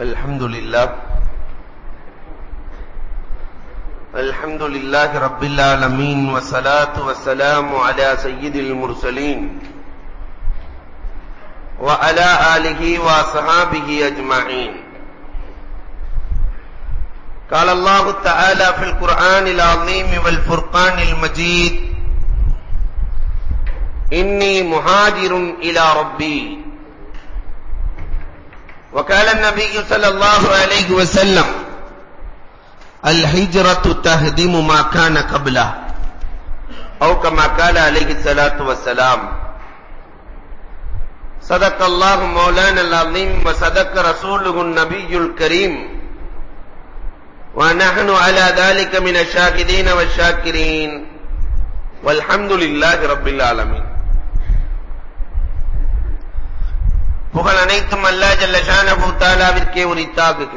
الحمد لله الحمد لله رب العالمين والصلاة والسلام على سيد المرسلين وعلى آله وصحابه أجمعين قال الله تعالى في القرآن العظيم والفرقان المجيد إني مهاجر إلى ربي وقال النبي صلى الله عليه وسلم، الهجرة تهدم ما كان قبله، أو كما قال عليه الصلاة والسلام، صدق الله مولانا العظيم وصدق رسوله النبي الكريم، ونحن على ذلك من الشاهدين والشاكرين، والحمد لله رب العالمين. புகழ் அனைத்தும் அல்லா ஜல்ல தாலாவிற்கே உரித்தாகுக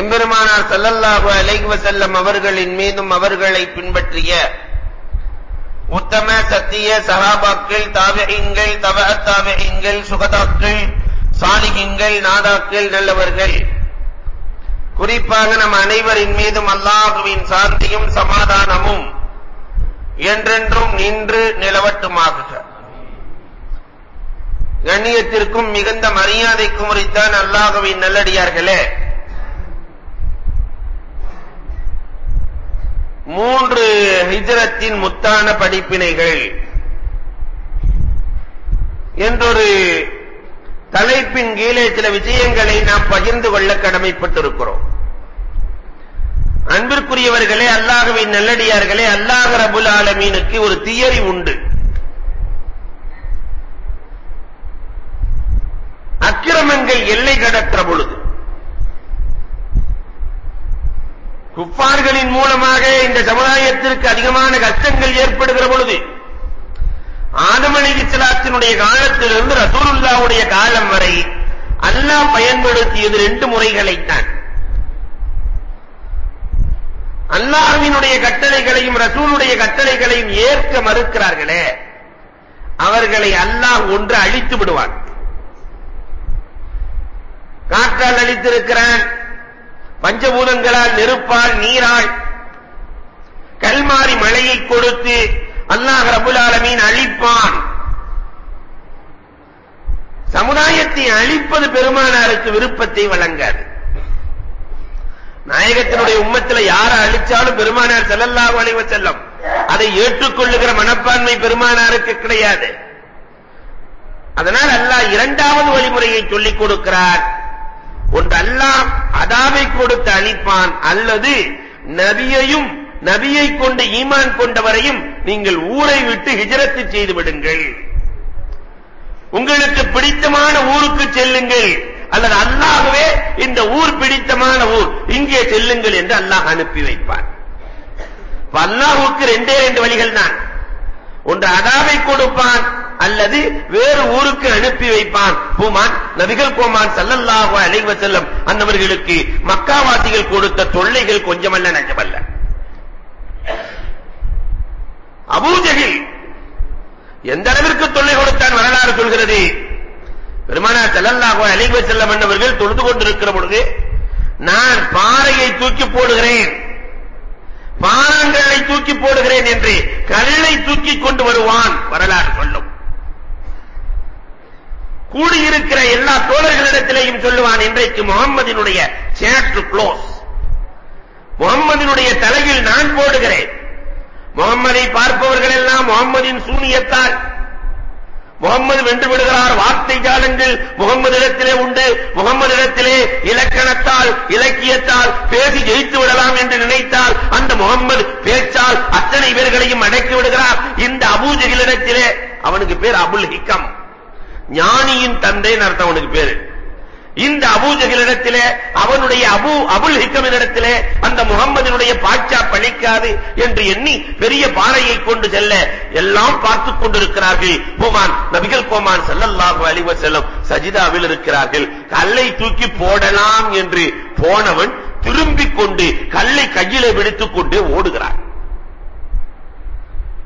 எம்பெருமானார் சல்லல்லாஹு அலைஹி வஸல்லம் அவர்களின் மீதும் அவர்களை பின்பற்றிய உத்தம சத்திய சஹாபாக்கள் தாபிஈன்கள் தபஅத் தாபிஈன்கள் சுகதாக்கள் சாலிஹீன்கள் நாதாக்கள் நல்லவர்கள். குறிப்பாக நம் அனைவரின் மீதும் அல்லாஹுவின் சாந்தியும் சமாதானமும் என்றென்றும் நின்று நிலவட்டுமாகுக. கண்ணியத்திற்கும் மிகுந்த மரியாதைக்கும் உரித்தான் அல்லாஹுவின் நல்லடியார்களே. மூன்று ஹிஜரத்தின் முத்தான படிப்பினைகள். என்றொரு தலைப்பின் கீழே சில விஷயங்களை நாம் பகிர்ந்து கொள்ள கடமைப்பட்டிருக்கிறோம். அன்பிற்குரியவர்களே அல்லாஹுவின் நல்லடியார்களே அல்லாஹ் ரபுல் ஆலமீனுக்கு ஒரு தியரி உண்டு. அக்கிரமங்கள் எல்லை கடக்கிற பொழுது. குப்பார்களின் மூலமாக இந்த சமுதாயத்திற்கு அதிகமான கஷ்டங்கள் ஏற்படுகிற பொழுது ஆதம் அலைஹிஸ்ஸலாத்தினுடைய காலத்திலிருந்து ரசூலுல்லாஹ்வுடைய காலம் வரை அல்லாஹ் பயன்படுத்தியது ரெண்டு முறைகளைத்தான். அல்லாஹ்வினுடைய கட்டளைகளையும் ரசூலுடைய கட்டளைகளையும் ஏற்க மறுக்கிறார்களே அவர்களை அல்லாஹ் ஒன்று அழித்து விடுவான். காற்றால் அளித்திருக்கிறான் பஞ்சபூதங்களால் நெருப்பால் நீரால் கல்மாரி மழையை கொடுத்து அல்லாஹ் ரபுல் ஆலமீன் அழிப்பான். சமுதாயத்தை அழிப்பது பெருமானாருக்கு விருப்பத்தை வழங்காது. நாயகத்தினுடைய உம்மத்தில் யாரை அழிச்சாலும் பெருமானார் ஸல்லல்லாஹு அலைஹி வஸல்லம் அதை ஏற்றுக்கொள்ளுகிற மனப்பான்மை பெருமானாருக்கு கிடையாது. அதனால் அல்லாஹ் இரண்டாவது வழிமுறையை சொல்லிக் கொடுக்கிறார். ஒன்று அல்லாஹ் அதாவை கொடுத்து அழிப்பான் அல்லது நபியையும் நபியை கொண்டு ஈமான் கொண்டவரையும் நீங்கள் ஊரை விட்டு ஹிஜரத்து செய்து விடுங்கள். உங்களுக்கு பிடித்தமான ஊருக்கு செல்லுங்கள். அல்லது அல்லாஹ்வே இந்த ஊர் பிடித்தமான ஊர் இங்கே செல்லுங்கள் என்று அல்லாஹ் அனுப்பி வைப்பான். அல்லாஹ்வுக்கு ரெண்டே ரெண்டு வழிகள் தான். ஒன்று அதாவை கொடுப்பான் அல்லது வேறு ஊருக்கு அனுப்பி வைப்பான். பூமான் நபிகள் கோமான் சல்லல்லாஹு அலைஹி வஸல்லம் அன்னவர்களுக்கு மக்காவாசிகள் கொடுத்த தொல்லைகள் கொஞ்சமல்ல நஞ்சமல்ல. அபூஜஹில் எந்த அளவிற்கு தொல்லை கொடுத்தான் வரலாறு சொல்கிறது? பெருமானார் ஸல்லல்லாஹு அலைஹி வஸல்லம் அன்னவர்கள் தொழுது கொண்டிருக்கிற பொழுது நான் பாறையை தூக்கி போடுகிறேன். பாறாங்கல்லை தூக்கி போடுகிறேன் என்று கல்லை தூக்கி கொண்டு வருவான். வரலாறு சொல்லும். கூடியிருக்கிற எல்லா தோழர்களிடத்திலேயும் சொல்லுவான் இன்றைக்கு முகம்மதினுடைய சேற்று க்ளோஸ் முகம்மதினுடைய தலையில் நான் போடுகிறேன். முகம்மதை பார்ப்பவர்கள் எல்லாம் முகம்மதின் சூனியத்தால் முகம்மது வென்று விடுகிறார். வார்த்தை ஜாலங்கள் முகம்மதிடத்திலே உண்டு. முகம்மது இடத்திலே இலக்கணத்தால் இலக்கியத்தால் பேசி ஜெயித்து விடலாம் என்று நினைத்தால் அந்த முகம்மது பேச்சால் அத்தனை பேர்களையும் அடக்கி விடுகிறார். இந்த அபூஜகிலிடத்திலே அவனுக்கு பேர் அபுல் ஹிக்கம். ஞானியின் தந்தைன்னு அர்த்தம் அவனுக்கு பேரு. இந்த அபூஜகிலிடத்திலே அவனுடைய அபு அபுல் ஹிக்கமினிடத்திலே அந்த முகம்மதினுடைய பாட்சா பழிக்காது என்று எண்ணி பெரிய பாறையை கொண்டு செல்ல எல்லாம் பார்த்துக் கொண்டிருக்கிறார்கள். கோமான் நபிகள் கோமான் ஸல்லல்லாஹு அலிவர் செல்லும் சஜிதாவில் இருக்கிறார்கள். கல்லை தூக்கி போடலாம் என்று போனவன் திரும்பிக் கொண்டு கல்லை கையிலே பிடித்துக் கொண்டு ஓடுகிறான்.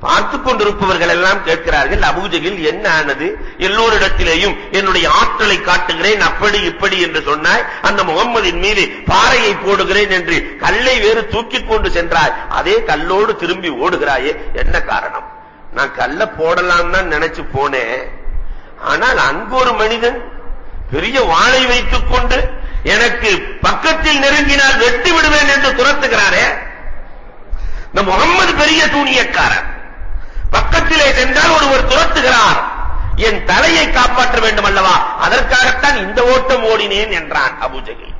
பார்த்துக் கொண்டிருப்பவர்கள் எல்லாம் கேட்கிறார்கள் அபூஜகில் என்ன ஆனது? எல்லோரிடத்திலேயும் என்னுடைய ஆற்றலை காட்டுகிறேன் அப்படி இப்படி என்று சொன்னாய். அந்த முகம்மதின் மீது பாறையை போடுகிறேன் என்று கல்லை வேறு தூக்கிக் கொண்டு சென்றாய். அதே கல்லோடு திரும்பி ஓடுகிறாயே என்ன காரணம்? நான் கல்ல போடலாம் தான் நினைச்சு போனேன். ஆனால் அங்கு ஒரு மனிதன் பெரிய வாளை வைத்துக் கொண்டு எனக்கு பக்கத்தில் நெருங்கினால் வெட்டி விடுவேன் என்று துரத்துகிறாரே. இந்த முகம்மது பெரிய தூணியக்காரன். என்றால் ஒருவர் துரத்துகிறார். என் தலையை காப்பாற்ற வேண்டும் அல்லவா? அதற்காகத்தான் இந்த ஓட்டம் ஓடினேன் என்றான் அபூஜகில்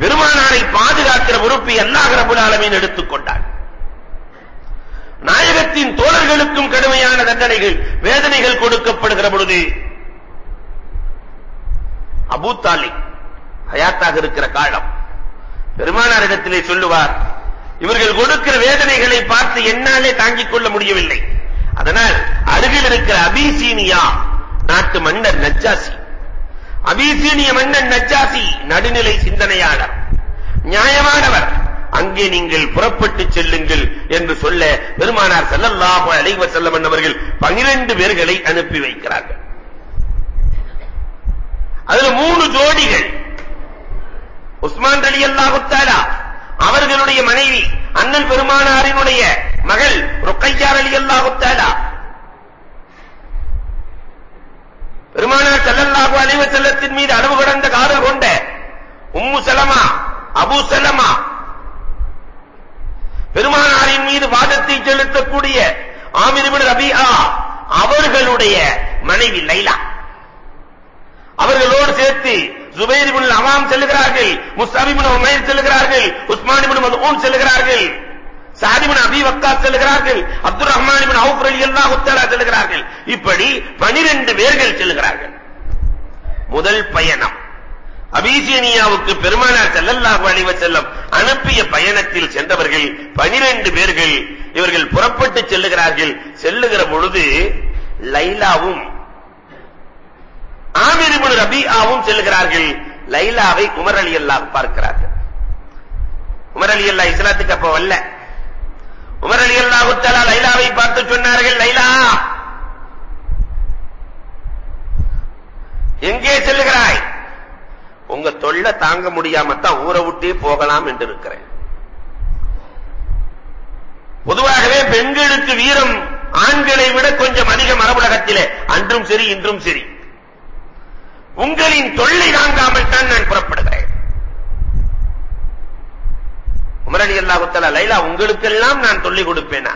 பெருமானாரை பாதுகாக்கிற பொறுப்பு அல்லாஹ் ரபுல் ஆலமீன் எடுத்துக்கொண்டார் நாயகத்தின் தோழர்களுக்கும் கடுமையான தண்டனைகள் வேதனைகள் கொடுக்கப்படுகிற பொழுது அபூ தாலிப் ஹயாத்தாக இருக்கிற காலம். பெருமானாரிடத்திலே சொல்லுவார் இவர்கள் கொடுக்கிற வேதனைகளை பார்த்து என்னாலே தாங்கிக் கொள்ள முடியவில்லை. அதனால் அருகில் இருக்கிற அபிசீனியா நாட்டு மன்னர் நஜ்ஜாசி. அபிசீனிய மன்னன் நஜ்ஜாசி நடுநிலை சிந்தனையாளர். நியாயமானவர். அங்கே நீங்கள் புறப்பட்டு செல்லுங்கள் என்று சொல்ல பெருமானார் செல்லல்லாம அலைஹி வஸல்லம் அவர்கள் 12 பேர்களை அனுப்பி வைக்கிறார்கள். அதுல மூணு ஜோடிகள். உஸ்மான் ரலியல்லாஹு தஆலா அவர்களுடைய மனைவி அண்ணன் பெருமானாரினுடைய மகள் ருக்கையா ரலியல்லாஹு தஆலா. பெருமானார் ஸல்லல்லாஹு அலைஹி வஸல்லத்தின் மீது அளவு கடந்த காதல் கொண்ட உம்மு சலமா அபூ சலமா பெருமானாரின் மீது வாதத்தை செலுத்தக்கூடிய ஆமிர் இப்னு ரபீஆ அவர்களுடைய மனைவி லைலா. அவர்களோடு சேர்த்து ஜுபைர் இப்னு அவாம் செல்கிறார்கள் முஸ்அப் இப்னு உமைர் செல்கிறார்கள் உஸ்மான் இப்னு மதுஊன் செல்கிறார்கள் சாத் இப்னு அபி வக்காஸ் செல்கிறார்கள் அப்துர் ரஹ்மான் இப்னு அவுஃப் ரலியல்லாஹு தஆலா செல்கிறார்கள் இப்படி 12 பேர்கள் செல்கிறார்கள் முதல் பயணம். அபிசீனியாவுக்கு பெருமானார் ஸல்லல்லாஹு அலைஹி வஸல்லம் அனுப்பிய பயணத்தில் சென்றவர்கள் 12 பேர்கள் இவர்கள் புறப்பட்டு செல்லுகிறார்கள். செல்லுகிற பொழுது லைலாவும் ஆமீர் இப்னு ரபீஆவும் செல்கிறார்கள். லைலாவை உமர் ரலியல்லாஹு பார்க்கிறார்கள். உமர் ரலியல்லாஹு இஸ்லாத்துக்கு அப்ப வரல உமர் ரலியல்லாஹு தஆலா லைலாவை பார்த்து சொன்னார்கள் லைலா! எங்கே செல்லுகிறாய் உங்க தொல்லை தாங்க முடியாம தான் ஊரை விட்டே போகலாம் என்று இருக்கிறேன். பொதுவாகவே பெண்களுக்கு வீரம் ஆண்களை விட கொஞ்சம் அதிக மரபுலகத்திலே அன்றும் சரி இன்றும் சரி. உங்களின் தொல்லை தாங்காமல் தான் நான் புறப்படுகிறேன். உமரணி அல்லாஹு தஆலா லைலா உங்களுக்கெல்லாம் நான் தொல்லை கொடுப்பேனா?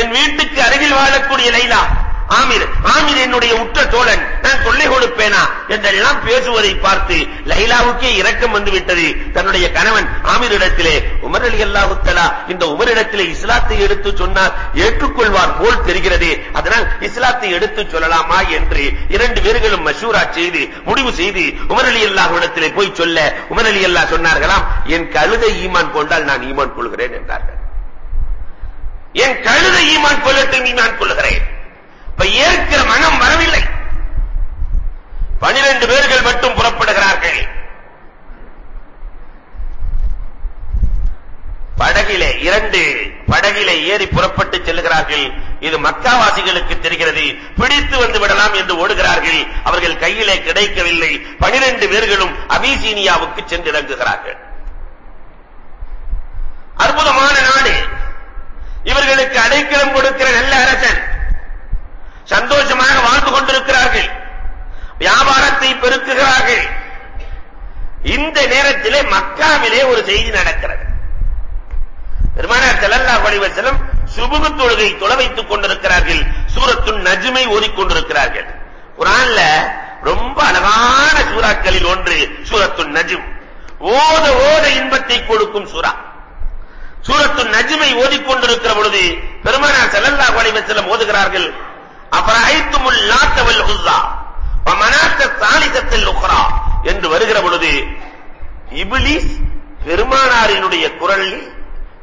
என் வீட்டுக்கு அருகில் வாழக்கூடிய லைலா ஆமீர் ஆமீர் என்னுடைய உற்ற தோழன் நான் தொல்லை கொடுப்பேனா? என்றெல்லாம் பேசுவதை பார்த்து லைலாவுக்கே இரக்கம் வந்து விட்டது தன்னுடைய கணவன் ஆமீரிடத்திலே உமர் அலி அல்லாஹு தஆலா இந்த உமரிடத்திலே இஸ்லாத்தை எடுத்து சொன்னால் ஏற்றுக்கொள்வார் போல் தெரிகிறது. அதனால் இஸ்லாத்தை எடுத்து சொல்லலாமா என்று இரண்டு பேர்களும் மஷூரா செய்து முடிவு செய்து உமர் அலி அல்லாஹ்விடத்திலே போய் சொல்ல உமர் அலி அல்லாஹ் சொன்னார்களாம் என் கழுதை ஈமான் கொண்டால் நான் ஈமான் கொள்கிறேன் என்றார்கள். என் கழுதை ஈமான் கொள்ளட்டும் ஈமான் கொள்கிறேன் இப்ப ஏற்கிற மனம் வரவில்லை. பனிரெண்டு பேர்கள் மட்டும் புறப்படுகிறார்கள். படகிலே இரண்டு படகிலே ஏறி புறப்பட்டு செல்கிறார்கள். இது மக்காவாசிகளுக்கு தெரிகிறது. பிடித்து வந்து விடலாம் என்று ஓடுகிறார்கள். அவர்கள் கையிலே கிடைக்கவில்லை. பனிரெண்டு பேர்களும் அபிசீனியாவுக்கு சென்றிறங்குகிறார்கள் அற்புதமான நாடு. இவர்களுக்கு அடைக்கலம் கொடுக்கிற நல்ல அரசன் சந்தோஷமாக வாழ்ந்து கொண்டிருக்கிறார்கள் வியாபாரத்தை பெருக்குகிறார்கள் இந்த நேரத்திலே மக்காவிலே ஒரு செய்தி நடக்கிறது பெருமானார் ஸல்லல்லாஹு அலைஹி வஸல்லம் சுபுகு தொழுகை தொலை வைத்துக் கொண்டிருக்கிறார்கள். சூரத்துன் நஜ்மை ஓதிக்கொண்டிருக்கிறார்கள். குர்ஆன்ல ரொம்ப அழகான சூறாக்களில் ஒன்று சூரத்துன் நஜ்ம். ஓத ஓத இன்பத்தை கொடுக்கும் சூரா சூரத்துன் நஜ்மை ஓதிக்கொண்டிருக்கிற பொழுது பெருமானார் ஸல்லல்லாஹு அலைஹி வஸல்லம் ஓதுகிறார்கள் அஃபரைத்துமுல் லாத்த வல் உஸ்ஸா வ மனாத்த சாலிசத்தில் உக்ரா என்று வருகிற பொழுது இப்லீஸ் பெருமானாரினுடைய குரலில்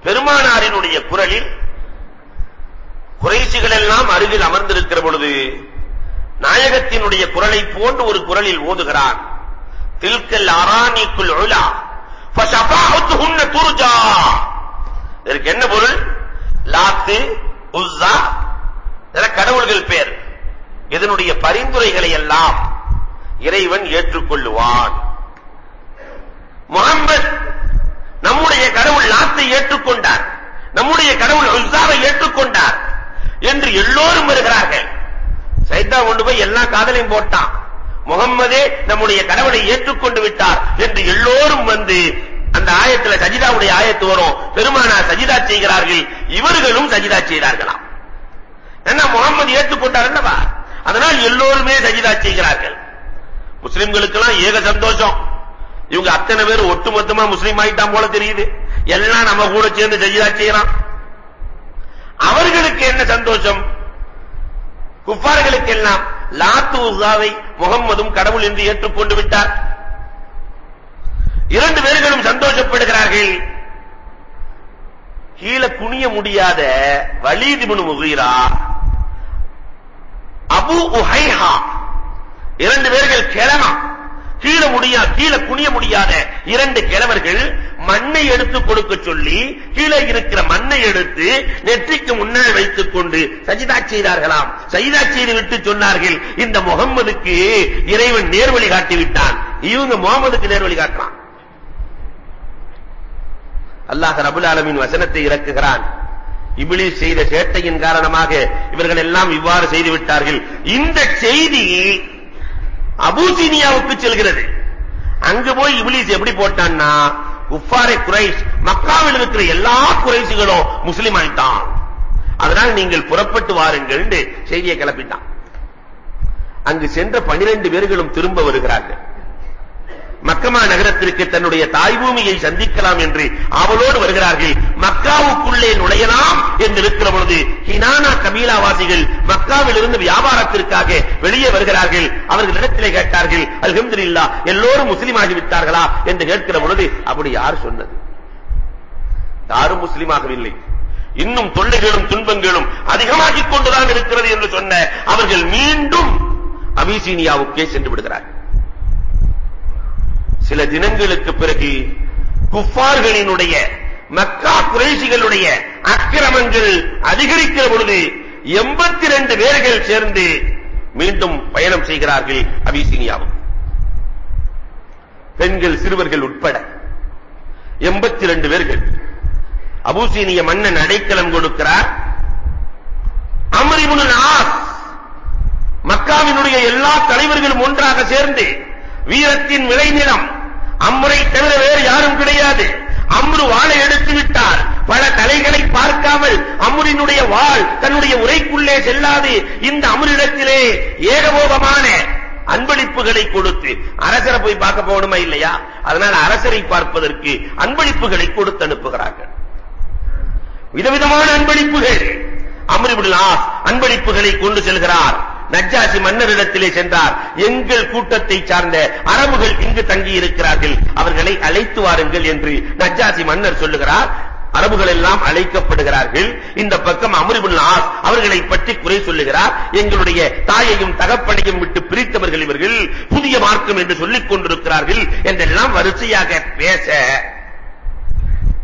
பெருமானாரினுடைய குரலில் குறைசிகள் எல்லாம் அருகில் அமர்ந்திருக்கிற பொழுது நாயகத்தினுடைய குரலை போன்று ஒரு குரலில் ஓதுகிறார். தில்கல் அரானிக்குல் உலா ஃபஷஃபாஅத்துஹுன்ன துர்ஜா. இதற்கு என்ன பொருள்? லாத்து உஸ்ஸா. கடவுள்கள் பேர். இதனுடைய பரிந்துரைகளை எல்லாம் இறைவன் ஏற்றுக்கொள்ளுவான். முகமது நம்முடைய கடவுள் லாத்தை ஏற்றுக்கொண்டார். நம்முடைய கடவுள் உஸ்ஸாவை ஏற்றுக்கொண்டார் என்று எல்லோரும் வருகிறார்கள். சைதா கொண்டு போய் எல்லா காதலையும் போட்டான். முகம்மதே நம்முடைய கடவுளை ஏற்றுக்கொண்டு விட்டார் என்று எல்லோரும் வந்து அந்த ஆயத்துல சஜிதாவுடைய ஆயத்து வரும். பெருமானார் சஜிதா செய்கிறார்கள். இவர்களும் சஜிதா செய்தார்களாம். என்ன முகம்மது ஏற்றுக்கொண்டார் என்னவா அதனால் எல்லோருமே சஜிதா செய்கிறார்கள். முஸ்லிம்களுக்கெல்லாம் ஏக சந்தோஷம். இவங்க அத்தனை பேர் ஒட்டுமொத்தமா முஸ்லீம் ஆயிட்டான் போல தெரியுது. எல்லாம் நம்ம கூட சேர்ந்து செய்யதா செய்யலாம். அவர்களுக்கு என்ன சந்தோஷம்? குஃபார்களுக்கு எல்லாம் லாத்து உசாவை முகம்மதும் கடவுள் என்று ஏற்றுக்கொண்டு விட்டார். இரண்டு பேர்களும் சந்தோஷப்படுகிறார்கள். கீழே குனிய முடியாத வலீத் இப்னு முகீரா அபு உஹைஹா இரண்டு பேர்கள் கிளமா கீழே முடியா கீழே குனிய முடியாத இரண்டு கிழவர்கள் மண்ணை எடுத்து கொடுக்க சொல்லி கீழே இருக்கிற மண்ணை எடுத்து நெற்றிக்கு முன்னால் வைத்துக் கொண்டு சஜிதா செய்தார்களாம். சஜிதா செய்து விட்டு சொன்னார்கள் இந்த முகம்மதுக்கு இறைவன் நேர்வழி காட்டி விட்டான் இவங்க முகமதுக்கு நேர்வழி காட்டுறான். அல்லாஹ் ரபுல் ஆலமின் வசனத்தை இறக்குகிறான். இபிலிஸ் செய்த சேட்டையின் காரணமாக இவர்கள் எல்லாம் இவ்வாறு செய்து விட்டார்கள். இந்த செய்தி அபூசினியாவுக்கு செல்கிறது. அங்கு போய் இபிலிஸ் எப்படி போட்டான்னா குஃபாரை குறைஷ் மக்காவில் இருக்கிற எல்லா குறைஷிகளும் முஸ்லிம் ஆயிட்டான். அதனால் நீங்கள் புறப்பட்டு வாருங்கள் செய்தியை கிளப்பிட்டான். அங்கு சென்ற பனிரெண்டு பேர்களும் திரும்ப வருகிறார்கள். மக்கமா நகரத்திற்கு தன்னுடைய தாய் பூமியை சந்திக்கலாம் என்று ஆவலோடு வருகிறார்கள். மக்காவுக்குள்ளே நுழையலாம் என்று இருக்கிற பொழுது ஹினானா கபீலாவாசிகள் மக்காவில் வியாபாரத்திற்காக வெளியே வருகிறார்கள். அவர்களிடத்திலே கேட்டார்கள் அல்ஹம்துலில்லா எல்லோரும் முஸ்லிம் ஆகிவிட்டார்களா என்று கேட்கிற பொழுது அப்படி யார் சொன்னது? யாரும் முஸ்லிம் ஆகவில்லை இன்னும் தொல்லைகளும் துன்பங்களும் அதிகமாகிக் கொண்டுதான் இருக்கிறது என்று சொன்ன அவர்கள் மீண்டும் அபிசீனியாவுக்கே சென்று விடுகிறார்கள். சில தினங்களுக்கு பிறகு குஃபார்களினுடைய மக்கா குறைசிகளுடைய அக்கிரமங்கள் அதிகரிக்கிற பொழுது 82 பேர்கள் சேர்ந்து மீண்டும் பயணம் செய்கிறார்கள் அபிசீனியாவும். பெண்கள் சிறுவர்கள் உட்பட 82 பேர்கள். அபூசீனிய மன்னன் அடைக்கலம் கொடுக்கிறார். அம்ரிபுல் ஆஸ் மக்காவினுடைய எல்லா தலைவர்களும் ஒன்றாக சேர்ந்து வீரத்தின் விளைநிலம் அம்முறை தவிர வேறு யாரும் கிடையாது. அம்ரு வாளை எடுத்து விட்டார். பல தலைகளை பார்க்காமல் அமுரினுடைய வாள் தன்னுடைய உரைக்குள்ளே செல்லாது இந்த அமுரிடத்திலே ஏகபோகமான அன்பளிப்புகளை கொடுத்து அரசரை போய் பார்க்க போகணுமா இல்லையா? அதனால் அரசரை பார்ப்பதற்கு அன்பளிப்புகளை கொடுத்து அனுப்புகிறார்கள். விதவிதமான அன்பளிப்புகள். அம்ரிபுல் அன்பளிப்புகளை கொண்டு செல்கிறார். நஜ்ஜாசி மன்னரிடத்திலே சென்றார். எங்கள் கூட்டத்தை சார்ந்த அரபுகள் இங்கு தங்கி இருக்கிறார்கள் அவர்களை அழைத்து வாருங்கள் என்று நஜ்ஜாசி மன்னர் சொல்லுகிறார். அரபுகள் எல்லாம் அழைக்கப்படுகிறார்கள். இந்த பக்கம் அமருபுல் ஆஸ் அவர்களை பற்றி குறை சொல்லுகிறார். எங்களுடைய தாயையும் தகப்பனையும் விட்டு பிரித்தவர்கள் இவர்கள் புதிய மார்க்கம் என்று சொல்லிக் கொண்டிருக்கிறார்கள் என்றெல்லாம் வரிசையாக பேச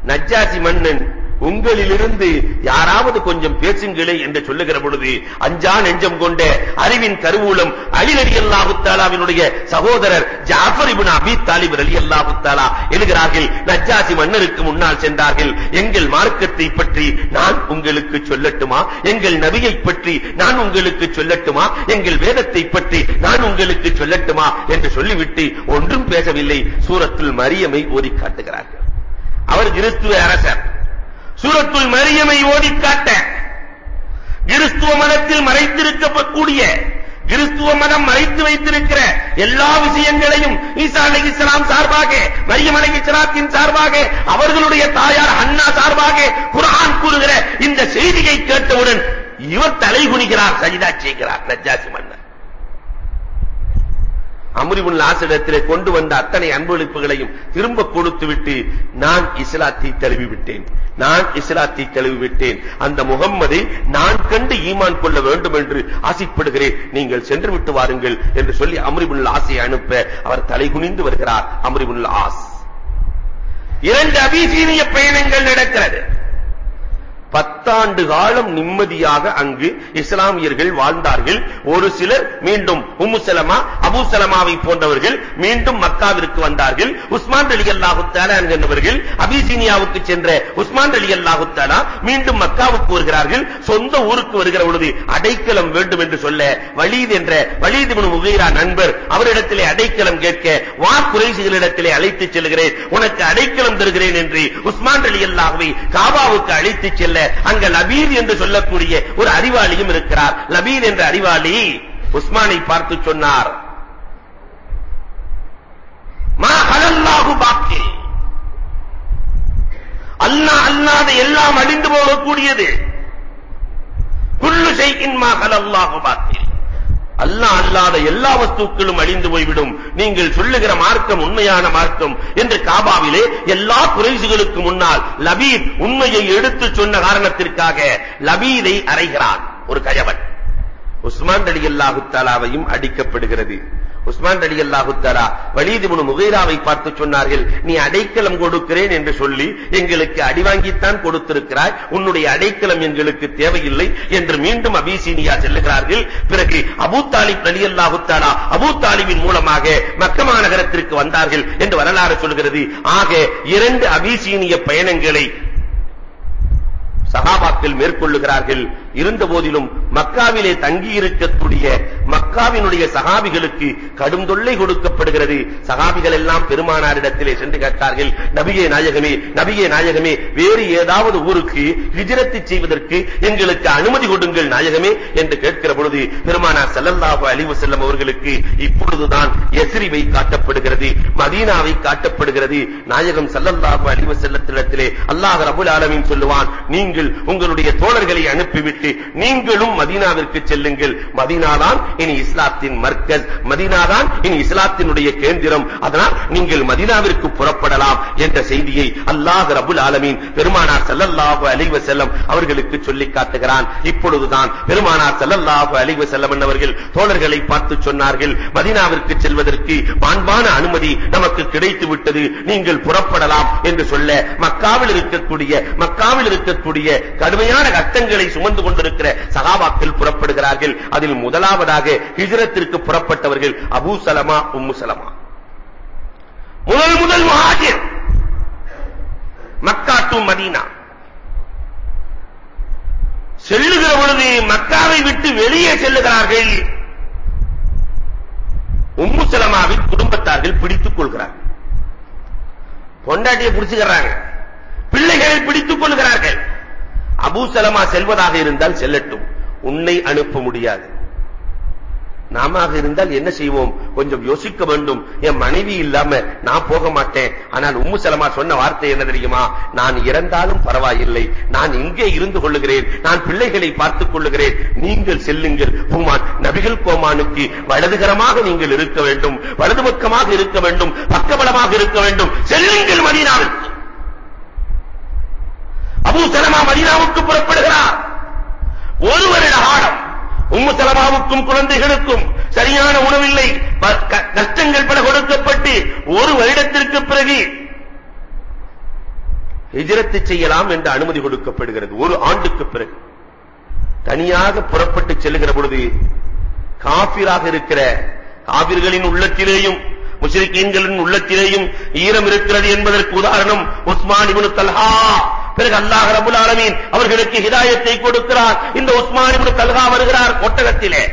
நஜ்ஜாசி மன்னன் உங்களிலிருந்து யாராவது கொஞ்சம் பேசுங்களே என்று சொல்லுகிற பொழுது அஞ்சா நெஞ்சம் கொண்ட அறிவின் கருவூலம் அலி ரலியல்லாஹு தஆலாவினுடைய சகோதரர் ஜாஃபர் இப்னு அபி தாலிப் ரலியல்லாஹு தஆலா எழுகிறார்கள் நஜ்ஜாசி மன்னருக்கு முன்னால் சென்றார்கள் எங்கள் மார்க்கத்தை பற்றி நான் உங்களுக்கு சொல்லட்டுமா? எங்கள் நபியை பற்றி நான் உங்களுக்கு சொல்லட்டுமா? எங்கள் வேதத்தை பற்றி நான் உங்களுக்கு சொல்லட்டுமா? என்று சொல்லிவிட்டு ஒன்றும் பேசவில்லை சூரத்துல் மரியமை ஓதி காட்டுகிறார்கள். அவர் கிறிஸ்துவ அரசர். சூரத்துல் மரியமை ஓதி காட்ட கிறிஸ்துவ மதத்தில் மறைத்திருக்கக்கூடிய கிறிஸ்துவ மதம் மறைத்து வைத்திருக்கிற எல்லா விஷயங்களையும் ஈசா அலைஹிஸ்ஸலாம் சார்பாக மரியம் அலைஹிஸ்ஸலாத்தின் சார்பாக அவர்களுடைய தாயார் அண்ணா சார்பாக குர்ஆன் கூறுகிற இந்த செய்தியை கேட்டவுடன் இவர் தலைகுனிகிறார் சஜிதா செய்கிறார் நஜ்ஜாசி மன்னர். அம்ரிபுல் ஆசிடத்திலே கொண்டு வந்த அத்தனை அன்பளிப்புகளையும் திரும்ப கொடுத்துவிட்டு நான் இஸ்லாத்தை தழுவிவிட்டேன். நான் இஸ்லாத்தை தழுவிவிட்டேன். அந்த முகம்மதை நான் கண்டு ஈமான் கொள்ள வேண்டும் என்று ஆசைப்படுகிறேன். நீங்கள் சென்று விட்டு வாருங்கள் என்று சொல்லி அம்ரிபுல் ஆசை அனுப்ப அவர் தலைகுனிந்து வருகிறார். அம்ரிபுல் ஆஸ். இரண்டு அபிசீனிய பயணங்கள் நடக்கிறது. பத்தாண்டு காலம் நிம்மதியாக அங்கு இஸ்லாமியர்கள் வாழ்ந்தார்கள். ஒரு சிலர் மீண்டும் உம்மு சலமா அபூ சலமாவை போன்றவர்கள் மீண்டும் மக்காவிற்கு வந்தார்கள். உஸ்மான் ரலியல்லாஹு தஆலா என்கிறவர்கள் அபிசீனியாவுக்கு சென்ற உஸ்மான் ரலியல்லாஹு தஆலா மீண்டும் மக்காவுக்கு வருகிறார்கள். சொந்த ஊருக்கு வருகிற பொழுது அடைக்கலம் வேண்டும் என்று சொல்ல வலீத் என்ற வலீத் இப்னு முகைரா நண்பர் அவரிடத்திலே அடைக்கலம் கேட்க வா குறைசிகளிடத்திலே அழைத்துச் செல்கிறேன் உனக்கு அடைக்கலம் தருகிறேன் என்று உஸ்மான் அலி அல்லாஹுவை காபாவுக்கு அழைத்துச் செல்ல அங்க லபீத் என்று சொல்லக்கூடிய ஒரு அறிவாளியும் இருக்கிறார். லபீத் என்ற அறிவாளி உஸ்மானை பார்த்து சொன்னார். மா ஹலல்லாஹு பாக்கி. அல்லாஹ் அல்லாத எல்லாம் அழிந்து போகக்கூடியது. குல்லு செய்கின் மா ஹலல்லாஹு பாக்கி. அல்லாஹ் அல்லாத எல்லா வஸ்துக்களும் அழிந்து போய்விடும். நீங்கள் சொல்லுகிற மார்க்கம் உண்மையான மார்க்கம் என்று காபாவிலே எல்லா குறைசுகளுக்கு முன்னால் லபீத் உண்மையை எடுத்துச் சொன்ன காரணத்திற்காக லபீதை அறைகிறான் ஒரு கயவன். உஸ்மான் ரலியல்லாஹு தாலாவையும் அடிக்கப்படுகிறது. உஸ்மான் ரலியல்லாஹு தஆலா வலீத் இப்னு முகைராவை பார்த்து சொன்னார்கள் நீ அடைக்கலம் கொடுக்கிறேன் என்று சொல்லி எங்களுக்கு அடி வாங்கித்தான் கொடுத்திருக்கிறாய். உன்னுடைய அடைக்கலம் எங்களுக்கு தேவையில்லை என்று மீண்டும் அபிசீனியா செல்லுகிறார்கள். பிறகு அபூ தாலிப் ரலியல்லாஹு தஆலா அபூ தாலிபின் மூலமாக மக்கமா மாநகரத்திற்கு வந்தார்கள் என்று வரலாறு சொல்கிறது. ஆக இரண்டு அபிசீனிய பயணங்களை சகாபாக்கள் மேற்கொள்ளுகிறார்கள். இருந்த போதிலும் மக்காவிலே தங்கியிருக்கக்கூடிய மக்காவினுடைய சகாபிகளுக்கு கடும் தொல்லை கொடுக்கப்படுகிறது. சகாபிகள் எல்லாம் பெருமானாரிடத்திலே சென்று கேட்டார்கள் நபியே நாயகமே நபியே நாயகமே வேறு ஏதாவது ஊருக்கு ஹிஜரத்து செய்வதற்கு எங்களுக்கு அனுமதி கொடுங்கள் நாயகமே என்று கேட்கிற பொழுது பெருமானார் செல்லல்லாஹு அலைஹி வஸல்லம் அவர்களுக்கு இப்பொழுதுதான் எசிரிவை காட்டப்படுகிறது மதீனாவை காட்டப்படுகிறது. நாயகம் செல்லல்லாஹு அழிவு செல்லத்திடத்திலே அல்லாஹ் ரபுல் ஆலமின் சொல்லுவான் நீங்கள் உங்களுடைய தோழர்களை அனுப்பிவிட்டு நீங்களும் மதீனாவிற்கு செல்லுங்கள். மதீனாதான் இனி இஸ்லாத்தின் மர்க்கஸ். மதீனாதான் இனி இஸ்லாத்தினுடைய கேந்திரம். அதனால் நீங்கள் மதீனாவிற்கு புறப்படலாம் என்ற செய்தியை அல்லாஹ் ரபுல் ஆலமீன் பெருமானார் சல்லல்லாஹு அலைஹி வஸல்லம் அவர்களுக்கு சொல்லி காட்டுகிறான். இப்பொழுதுதான் பெருமானார் சல்லல்லாஹு அலைஹி வஸல்லம் அவர்கள் தோழர்களை பார்த்து சொன்னார்கள். மதீனாவிற்கு செல்வதற்கு மாண்பான அனுமதி நமக்கு கிடைத்து விட்டது. நீங்கள் புறப்படலாம் என்று சொல்ல மக்காவில் இருக்கக்கூடிய மக்காவில் இருக்கக்கூடிய கடுமையான கஷ்டங்களை சுமந்து கொண்டு வந்திருக்கிற சகாபாக்கள் புறப்படுகிறார்கள். அதில் முதலாவதாக ஹிஜ்ரத்திற்கு புறப்பட்டவர்கள் அபூ சலமா உம்மு சலமா. முதல் முதல் முஹாஜிர். Makkah to Madinah. செல்லுகிற பொழுது மக்காவை விட்டு வெளியே செல்லுகிறார்கள். உம்மு சலமாவின் குடும்பத்தார்கள் பிடித்துக் கொள்கிறார்கள். பொண்டாட்டியை பிடிச்சுக்கிறாங்க. பிள்ளைகளை பிடித்துக் கொள்கிறார்கள். அபூ செல்வதாக இருந்தால் செல்லட்டும். உன்னை அனுப்ப முடியாது. நாம இருந்தால் என்ன செய்வோம்? கொஞ்சம் யோசிக்க வேண்டும். என் மனைவி இல்லாம நான் போக மாட்டேன். ஆனால் உம்மு சலமா சொன்ன வார்த்தை என்ன தெரியுமா? நான் இறந்தாலும் பரவாயில்லை. நான் இங்கே இருந்து கொள்ளுகிறேன். நான் பிள்ளைகளை பார்த்துக் கொள்ளுகிறேன். நீங்கள் செல்லுங்கள். பூமான் நபிகள் கோமானுக்கு வலதுகரமாக நீங்கள் இருக்க வேண்டும். வலது பக்கமாக இருக்க வேண்டும். பக்கபலமாக இருக்க வேண்டும். செல்லுங்கள் மதினாவிற்கு. அபூ சலமா மதீனாவுக்கு புறப்படுகிறார். ஒரு வருட காலம் உம்மு சலமாவுக்கும் குழந்தைகளுக்கும் சரியான உணவில்லை. கஷ்டங்கள் பல கொடுக்கப்பட்டு ஒரு வருடத்திற்கு பிறகு ஹிஜ்ரத்து செய்யலாம் என்ற அனுமதி கொடுக்கப்படுகிறது. ஒரு ஆண்டுக்கு பிறகு. தனியாக புறப்பட்டு செல்லுகிற பொழுது காபிராக இருக்கிற காபிர்களின் உள்ளத்திலேயும் முஸ்லிக்கீன்களின் உள்ளத்திலேயும் ஈரம் இருக்கிறது என்பதற்கு உதாரணம் உஸ்மான் இப்னு தல்ஹா. பிறகு அல்லாஹ் ரபுல் ஆலமீன் அவர்களுக்கு ஹிதாயத்தை கொடுக்கிறார். இந்த உஸ்மான் இப்னு தல்ஹா வருகிறார் ஒட்டகத்திலே.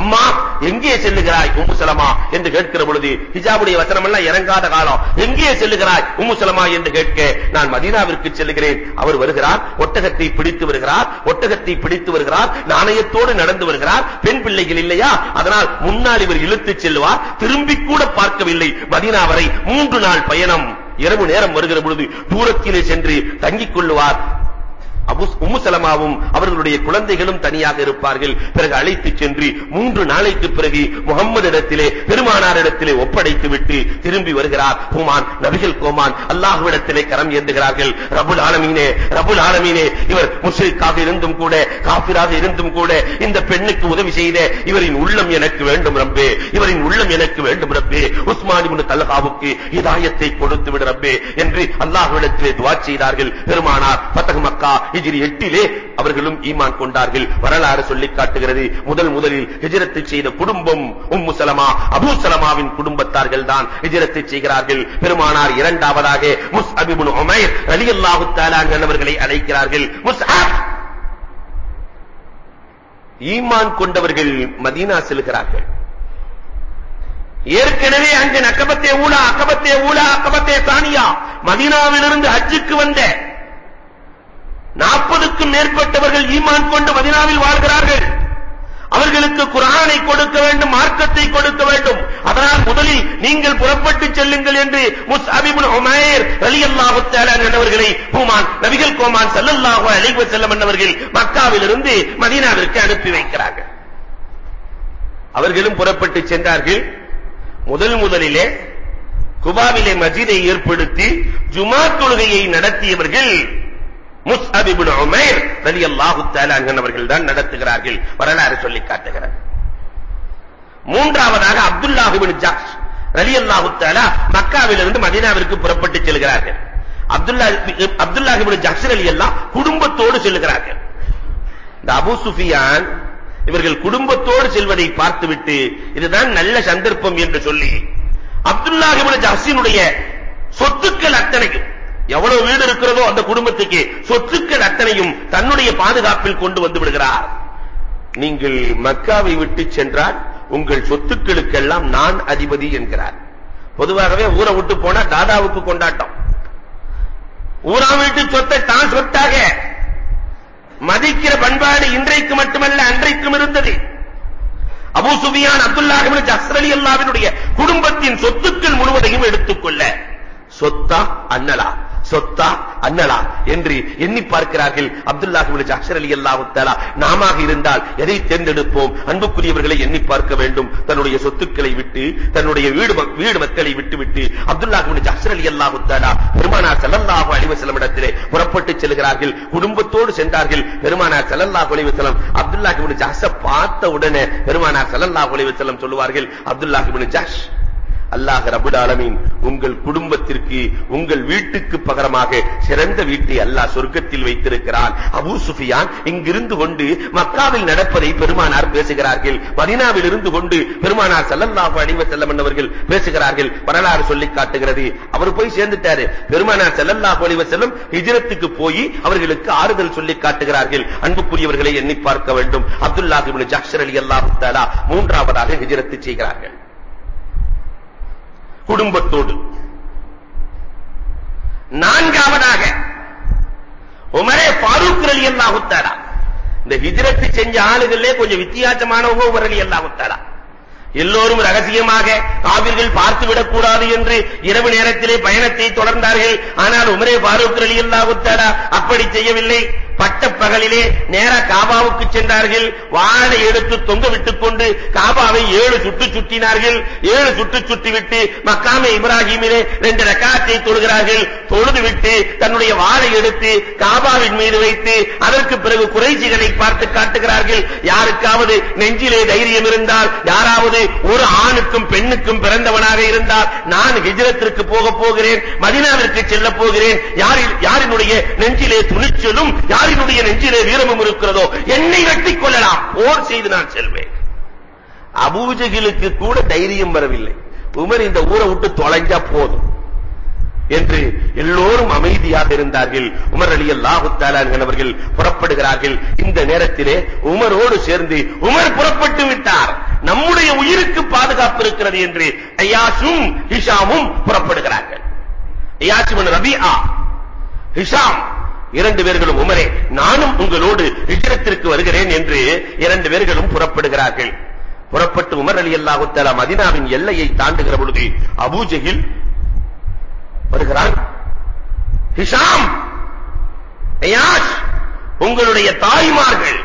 அம்மா எங்கே செல்லுகிறாய் உம்மு சலமா என்று கேட்கிற பொழுது ஹிஜாபுடைய வசனம் எல்லாம் இறங்காத காலம். எங்கே செல்லுகிறாய் உம்மு சலமா என்று கேட்க நான் மதீனாவிற்கு செல்லுகிறேன். அவர் வருகிறார் ஒட்டகத்தை பிடித்து வருகிறார் ஒட்டகத்தை பிடித்து வருகிறார் நாணயத்தோடு நடந்து வருகிறார். பெண் பிள்ளைகள் இல்லையா? அதனால் முன்னால் இவர் இழுத்துச் செல்வார் திரும்பி கூட பார்க்கவில்லை. மதீனா வரை மூன்று நாள் பயணம். இரவு நேரம் வருகிற பொழுது தூரத்திலே சென்று தங்கிக் கொள்ளுவார். உம்மு சலமாவும் அவர்களுடைய குழந்தைகளும் தனியாக இருப்பார்கள். பிறகு அழைத்துச் சென்று மூன்று நாளைக்கு பிறகு முகம்மது முகம்மதிடத்திலே பெருமானாரிடத்திலே ஒப்படைத்து விட்டு திரும்பி வருகிறார். ஹுமான் நபிகள் கோமான் அல்லாஹ்விடத்திலே கரம் ஏந்துகிறார்கள். ரபுல் ஆலமீனே ரபுல் ஆலமீனே இவர் முஸ்லிக்காக இருந்தும் கூட காபிராக இருந்தும் கூட இந்த பெண்ணுக்கு உதவி செய்த இவரின் உள்ளம் எனக்கு வேண்டும் ரப்பே. இவரின் உள்ளம் எனக்கு வேண்டும் ரப்பே. உஸ்மான் இப்னு தல்ஹாவுக்கு ஹிதாயத்தை கொடுத்து விடு ரப்பே என்று அல்லாஹ்விடத்திலே துஆ செய்தார்கள். பெருமானார் ஃபத்ஹ் மக்கா ஹிஜ்ரி 8 அவர்களும் ஈமான் கொண்டார்கள். வரலாறு சொல்லி காட்டுகிறது. முதல் முதலில் ஹிஜ்ரத்து செய்த குடும்பம் உம்மு சலமா அபூ சலமாவின் குடும்பத்தார்கள் தான் ஹிஜ்ரத்து செய்கிறார்கள். பெருமானார் இரண்டாவதாக முஸ்அப் இப்னு உமைர் ரலியல்லாஹு தஆலா அவர்களை அழைக்கிறார்கள். முஸ்அப்! ஈமான் கொண்டவர்கள் மதீனா செல்கிறார்கள். ஏற்கனவே அங்கு நக்கபத்தே ஊலா அக்கபத்தே ஊலா அக்கபத்தே தானியா மதீனாவிலிருந்து ஹஜ்ஜுக்கு வந்த நாற்பதுக்கும் மேற்பட்டவர்கள் ஈமான் கொண்டு மதினாவில் வாழ்கிறார்கள். அவர்களுக்கு குரானை கொடுக்க வேண்டும் மார்க்கத்தை கொடுக்க வேண்டும். அதனால் முதலில் நீங்கள் புறப்பட்டு செல்லுங்கள் என்று முஸ்அப் இப்னு உமைர் ரலியல்லாஹு தஆலா என்பவர்களை பூமான் நபிகள் கோமான் ஸல்லல்லாஹு அலைஹி வஸல்லம் என்பவர்கள் மக்காவிலிருந்து மதீனாவிற்கு அனுப்பி வைக்கிறார்கள். அவர்களும் புறப்பட்டு சென்றார்கள். முதல் முதலிலே குபாவிலே மஜீதை ஏற்படுத்தி ஜுமா தொழுகையை நடத்தியவர்கள் முஸ்அப் இப்னு உமைர் ரலியல்லாஹு தஆலா அவர்கள் தான் நடத்துகிறார்கள். வரலாறு சொல்லி காட்டுகிறார் மூன்றாவதாக அப்துல்லாஹ் இப்னு ஜஹ்ஷ் ரலியல்லாஹு தஆலா மக்காவிலிருந்து மதீனாவிற்கு புறப்பட்டு செல்கிறார்கள். அப்துல்லா அப்துல்லாஹ் இப்னு ஜஹ்ஷ் ரலியல்லாஹ் குடும்பத்தோடு செல்கிறார்கள். இந்த அபூ சுஃபியான் இவர்கள் குடும்பத்தோடு செல்வதை பார்த்துவிட்டு இதுதான் நல்ல சந்தர்ப்பம் என்று சொல்லி அப்துல்லாஹ் இப்னு ஜஹ்ஷினுடைய சொத்துக்கள் அத்தனையும் எவ்வளவு வீடு இருக்கிறதோ அந்த குடும்பத்துக்கு சொத்துக்கள் அத்தனையும் தன்னுடைய பாதுகாப்பில் கொண்டு வந்து விடுகிறார். நீங்கள் மக்காவை விட்டு சென்றால் உங்கள் சொத்துக்களுக்கெல்லாம் நான் அதிபதி என்கிறார். பொதுவாகவே ஊரை விட்டு போனா தாதாவுக்கு கொண்டாட்டம். ஊரா வீட்டு சொத்தை தான் சொத்தாக. மதிக்கிற பண்பாடு இன்றைக்கு மட்டுமல்ல அன்றைக்கும் இருந்தது. அபூ சுபியான் அப்துல்லாஹ் இப்னு ஜஸ்ர் அல்லாஹ்வினுடைய குடும்பத்தின் சொத்துக்கள் முழுவதையும் எடுத்துக்கொள்ள சொத்தா அன்னலா. சொத்தா அன்னலா என்று எண்ணி பார்க்கிறார்கள். அப்துல்லாஹ் இப்னு ஜஹ்ஷர் ரலியல்லாஹு தஆலா. நாமாக இருந்தால் எதை தேர்ந்தெடுப்போம்? அன்புக்குரியவர்களை எண்ணி பார்க்க வேண்டும். தன்னுடைய சொத்துக்களை விட்டு தன்னுடைய வீடு வீடு மக்களை விட்டுவிட்டு அப்துல்லாஹ் இப்னு ஜஹ்ஷர் ரலியல்லாஹு தஆலா பெருமானார் ஸல்லல்லாஹு அலைஹி வஸல்லம் இடத்திலே புறப்பட்டு செல்கிறார்கள். குடும்பத்தோடு சென்றார்கள். பெருமானார் ஸல்லல்லாஹு அலைஹி வஸல்லம் அப்துல்லாஹ் இப்னு ஜஹ்ஷ பார்த்த உடனே பெருமானார் ஸல்லல்லாஹு அலைஹி வஸல்லம் சொல்லுவார்கள் அப்துல்லாஹ் இப்னு ஜஹ்ஷ் அல்லாஹ் ரபுல் ஆலமீன் உங்கள் குடும்பத்திற்கு உங்கள் வீட்டுக்கு பகரமாக சிறந்த வீட்டை அல்லாஹ் சொர்க்கத்தில் வைத்திருக்கிறான். அபூ சுஃபியான் இங்கிருந்து கொண்டு மக்காவில் நடப்பதை பெருமானார் பேசுகிறார்கள். மதீனாவில் இருந்து கொண்டு பெருமானார் ஸல்லல்லாஹு அலைஹி வஸல்லம் அவர்கள் பேசுகிறார்கள். வரலாறு சொல்லி காட்டுகிறது. அவர் போய் சேர்ந்துட்டாரு. பெருமானார் ஸல்லல்லாஹு அலைஹி வஸல்லம் ஹிஜ்ரத்துக்கு போய் அவர்களுக்கு ஆறுதல் சொல்லி காட்டுகிறார்கள். அன்புக்குரியவர்களை எண்ணி பார்க்க வேண்டும். அப்துல்லாஹ் இப்னு ஜஹ்ஷர் ரலியல்லாஹு தஆலா மூன்றாவதாக ஹிஜ்ரத் செய்கிறார்கள். குடும்பத்தோடு. நான்காவதாக உமரே ஃபாரூக் ரலியல்லாஹு தஆலா. இந்த ஹிஜ்ரத் செஞ்ச ஆளுகளே கொஞ்சம் வித்தியாசமானவங்க உமர் ரலியல்லாஹு தஆலா. எல்லோரும் ரகசியமாக காவிர்கள் பார்த்து விடக்கூடாது என்று இரவு நேரத்திலே பயணத்தை தொடர்ந்தார்கள். ஆனால் உமரே பாரூக் ரலியல்லாஹு தஆலா அப்படி செய்யவில்லை. பட்ட பகலிலே நேர காபாவுக்கு சென்றார்கள். வாழை எடுத்து தொங்க விட்டுக் கொண்டு காபாவை ஏழு சுட்டு சுற்றினார்கள் ஏழு சுட்டு சுற்றி விட்டு மக்காமே இப்ராஹிமிலே ரெண்டு ரக்காத்தை தொழுகிறார்கள். தொழுது விட்டு தன்னுடைய வாழை எடுத்து காபாவின் மீது வைத்து அதற்கு பிறகு குறைச்சிகளை பார்த்து காட்டுகிறார்கள். யாருக்காவது நெஞ்சிலே தைரியம் இருந்தால் யாராவது ஒரு ஆணுக்கும் பெண்ணுக்கும் பிறந்தவனாக இருந்தால் நான் ஹிஜ்ரத்திற்கு போக போகிறேன் மதினாவிற்கு செல்ல போகிறேன். யார் யாரினுடைய நெஞ்சிலே துணிச்சலும் யாரினுடைய நெஞ்சிலே வீரமும் இருக்கிறதோ என்னை வெட்டிக் கொள்ளலாம். போர் செய்து நான் செல்வேன். அபூஜகிலுக்கு கூட தைரியம் வரவில்லை. உமர் இந்த ஊரை விட்டு தொலைஞ்சா போதும். என்று எல்லோரும் அமைதியாக இருந்தார்கள். உமர் அலி அல்லாஹு அவர்கள் புறப்படுகிறார்கள். இந்த நேரத்திலே உமரோடு சேர்ந்து உமர் புறப்பட்டு விட்டார். நம்முடைய உயிருக்கு பாதுகாப்பு இருக்கிறது என்று ஐயாசும் ஹிஷாமும் புறப்படுகிறார்கள். ஐயாசும் ரபிஆ ஹிஷாம் இரண்டு பேர்களும் உமரே நானும் உங்களோடு ஹிஜரத்திற்கு வருகிறேன் என்று இரண்டு பேர்களும் புறப்படுகிறார்கள். புறப்பட்டு உமர் அலி அல்லாஹு தஆலா மதீனாவின் எல்லையை தாண்டுகிற பொழுது அபூஜஹில் வருகிறான் ஹிஷாம் ஐயாஷ் உங்களுடைய தாய்மார்கள்.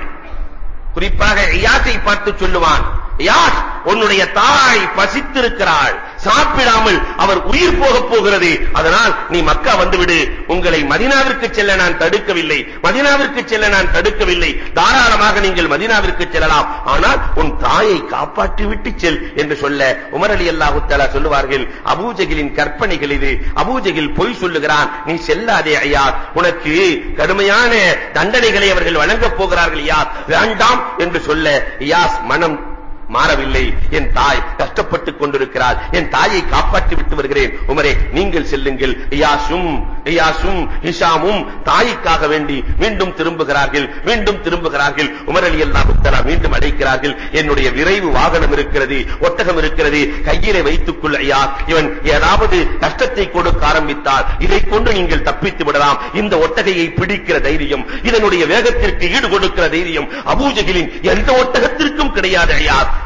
குறிப்பாக ஐயாசை பார்த்து சொல்லுவான். யார் உன்னுடைய தாய் பசித்திருக்கிறாள்? சாப்பிடாமல் அவர் உயிர் போக போகிறது. அதனால் நீ மக்கா வந்துவிடு. உங்களை மதினாவிற்கு செல்ல நான் தடுக்கவில்லை. மதினாவிற்கு செல்ல நான் தடுக்கவில்லை. தாராளமாக நீங்கள் மதினாவிற்கு செல்லலாம். ஆனால் உன் தாயை காப்பாற்றி விட்டு செல் என்று சொல்ல உமர் அலி அல்லாஹு தஆலா சொல்லுவார்கள் அபூஜகிலின் கற்பனைகள் இது. அபூஜகில் பொய் சொல்லுகிறான். நீ செல்லாதே ஐயா உனக்கு கடுமையான தண்டனைகளை அவர்கள் வழங்கப் போகிறார்கள் யார்? வேண்டாம் என்று சொல்ல யாஸ் மனம் மாறவில்லை. என் தாய் கஷ்டப்பட்டுக் கொண்டிருக்கிறார் என் தாயை காப்பாற்றி விட்டு வருகிறேன். உமரே நீங்கள் செல்லுங்கள். இயாசும் இயாசும் ஹிஷாமும் தாய்க்காக வேண்டி மீண்டும் திரும்புகிறார்கள். மீண்டும் திரும்புகிறார்கள். உமர் அலி அல்லாஹு மீண்டும் அழைக்கிறார்கள். என்னுடைய விரைவு வாகனம் இருக்கிறது ஒட்டகம் இருக்கிறது. கையிலே வைத்துக் கொள் ஐயா. இவன் ஏதாவது கஷ்டத்தை கொடுக்க ஆரம்பித்தால் இதை கொண்டு நீங்கள் தப்பித்து விடலாம். இந்த ஒட்டகையை பிடிக்கிற தைரியம் இதனுடைய வேகத்திற்கு ஈடு கொடுக்கிற தைரியம் அபூஜகிலின் எந்த ஒட்டகத்திற்கும் கிடையாது ஐயா.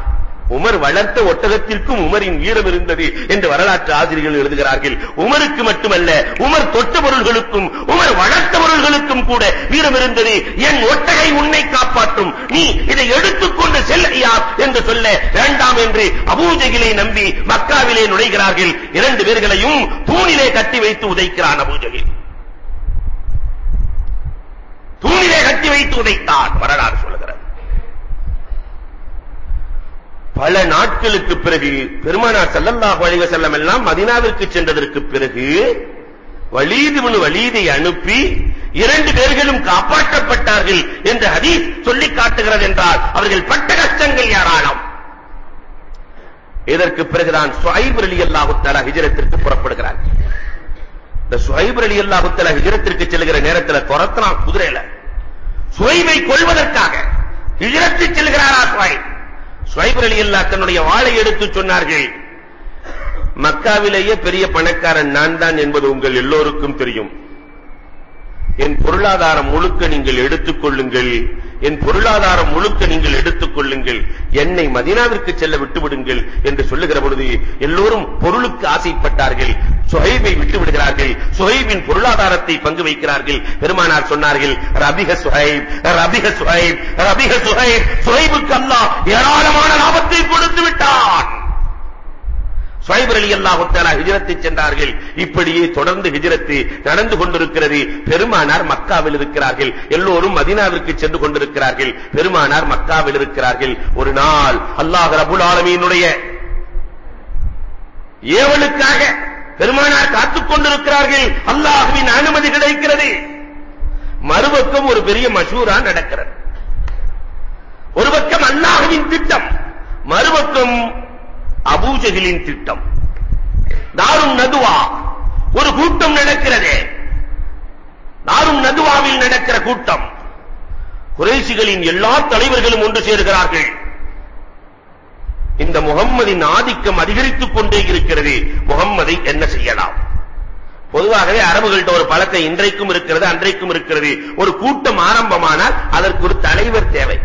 உமர் வளர்த்த ஒட்டகத்திற்கும் உமரின் வீரம் இருந்தது என்று வரலாற்று ஆசிரியர்கள் எழுதுகிறார்கள். உமருக்கு மட்டுமல்ல உமர் தொட்ட பொருள்களுக்கும் உமர் வளர்த்த பொருள்களுக்கும் கூட வீரம் இருந்தது. என் ஒட்டகை உன்னை காப்பாற்றும். நீ இதை எடுத்துக்கொண்டு செல்லையா என்று சொல்ல வேண்டாம் என்று அபூஜகிலை நம்பி மக்காவிலே நுழைகிறார்கள். இரண்டு பேர்களையும் தூணிலே கட்டி வைத்து உதைக்கிறான் அபூஜகில். தூணிலே கட்டி வைத்து உதைத்தான் வரலாறு சொல்லுகிறது. பல நாட்களுக்கு பிறகு பெருமானார் ஸல்லல்லாஹு அலைஹி வஸல்லம் எல்லாம் மதீனாவிற்கு சென்றதற்கு பிறகு வலீத் இப்னு வலீதை அனுப்பி இரண்டு பேர்களும் காப்பாற்றப்பட்டார்கள் என்று ஹதீஸ் சொல்லி காட்டுகிறது என்றால் அவர்கள் பட்ட கஷ்டங்கள் ஏராளம் இதற்கு பிறகுதான் சுஹைப் ரலியல்லாஹு தஆலா ஹிஜ்ரத்திற்கு புறப்படுகிறார். இந்த சுஹைப் ரலியல்லாஹு தஆலா ஹிஜ்ரத்திற்கு செல்கிற நேரத்தில் துரத்துறான் குதிரையில. சுஹைபை கொல்வதற்காக ஹிஜ்ரத்துக்கு செல்கிறாரா சுஹைப்? சுவைபர் அலி அல்லா தன்னுடைய வாளை எடுத்து சொன்னார்கள். மக்காவிலேயே பெரிய பணக்காரன் நான் தான் என்பது உங்கள் எல்லோருக்கும் தெரியும். என் பொருளாதாரம் முழுக்க நீங்கள் எடுத்துக் கொள்ளுங்கள். என் பொருளாதாரம் முழுக்க நீங்கள் எடுத்துக் கொள்ளுங்கள். என்னை மதீனாவிற்கு செல்ல விட்டு விடுங்கள் என்று சொல்லுகிற பொழுது எல்லோரும் பொருளுக்கு ஆசைப்பட்டார்கள். சுஹைபை விட்டு விடுகிறார்கள் சுஹைபின் பொருளாதாரத்தை பங்கு வைக்கிறார்கள். பெருமானார் சொன்னார்கள் ரபிக சுஹைப் ரபிக சுஹைப் ரபிக சுஹைப். சுஹைபுக்கு அல்லாஹ் ஏராளமான லாபத்தை கொடுத்து விட்டான். சுவைப் அலி அல்லாஹு தஆலா ஹிஜ்ரத்தை சென்றார்கள். இப்படியே தொடர்ந்து ஹிஜ்ரத்து நடந்து கொண்டிருக்கிறது. பெருமானார் மக்காவில் இருக்கிறார்கள். எல்லோரும் மதீனாவிற்கு சென்று கொண்டிருக்கிறார்கள். பெருமானார் மக்காவில் இருக்கிறார்கள். ஒரு நாள் அல்லாஹ் ரபுல் ஆலமீனுடைய ஏவலுக்காக பெருமானார் காத்துக் கொண்டிருக்கிறார்கள். அல்லாஹ்வின் அனுமதி கிடைக்கிறது. மறுபக்கம் ஒரு பெரிய மஷூரா நடக்கிறது. ஒரு பக்கம் அல்லாஹ்வின் திட்டம். மறுபக்கம் அபூஜகிலின் திட்டம். தாரும் நதுவா ஒரு கூட்டம் நடக்கிறது. தாரும் நதுவாவில் நடக்கிற கூட்டம். குறைசிகளின் எல்லா தலைவர்களும் ஒன்று சேர்கிறார்கள். இந்த முகம்மதின் ஆதிக்கம் அதிகரித்துக் கொண்டே இருக்கிறது. முகம்மதை என்ன செய்யலாம்? பொதுவாகவே அரபுகள்கிட்ட ஒரு பழக்கம் இன்றைக்கும் இருக்கிறது அன்றைக்கும் இருக்கிறது. ஒரு கூட்டம் ஆரம்பமானால் அதற்கு ஒரு தலைவர் தேவை.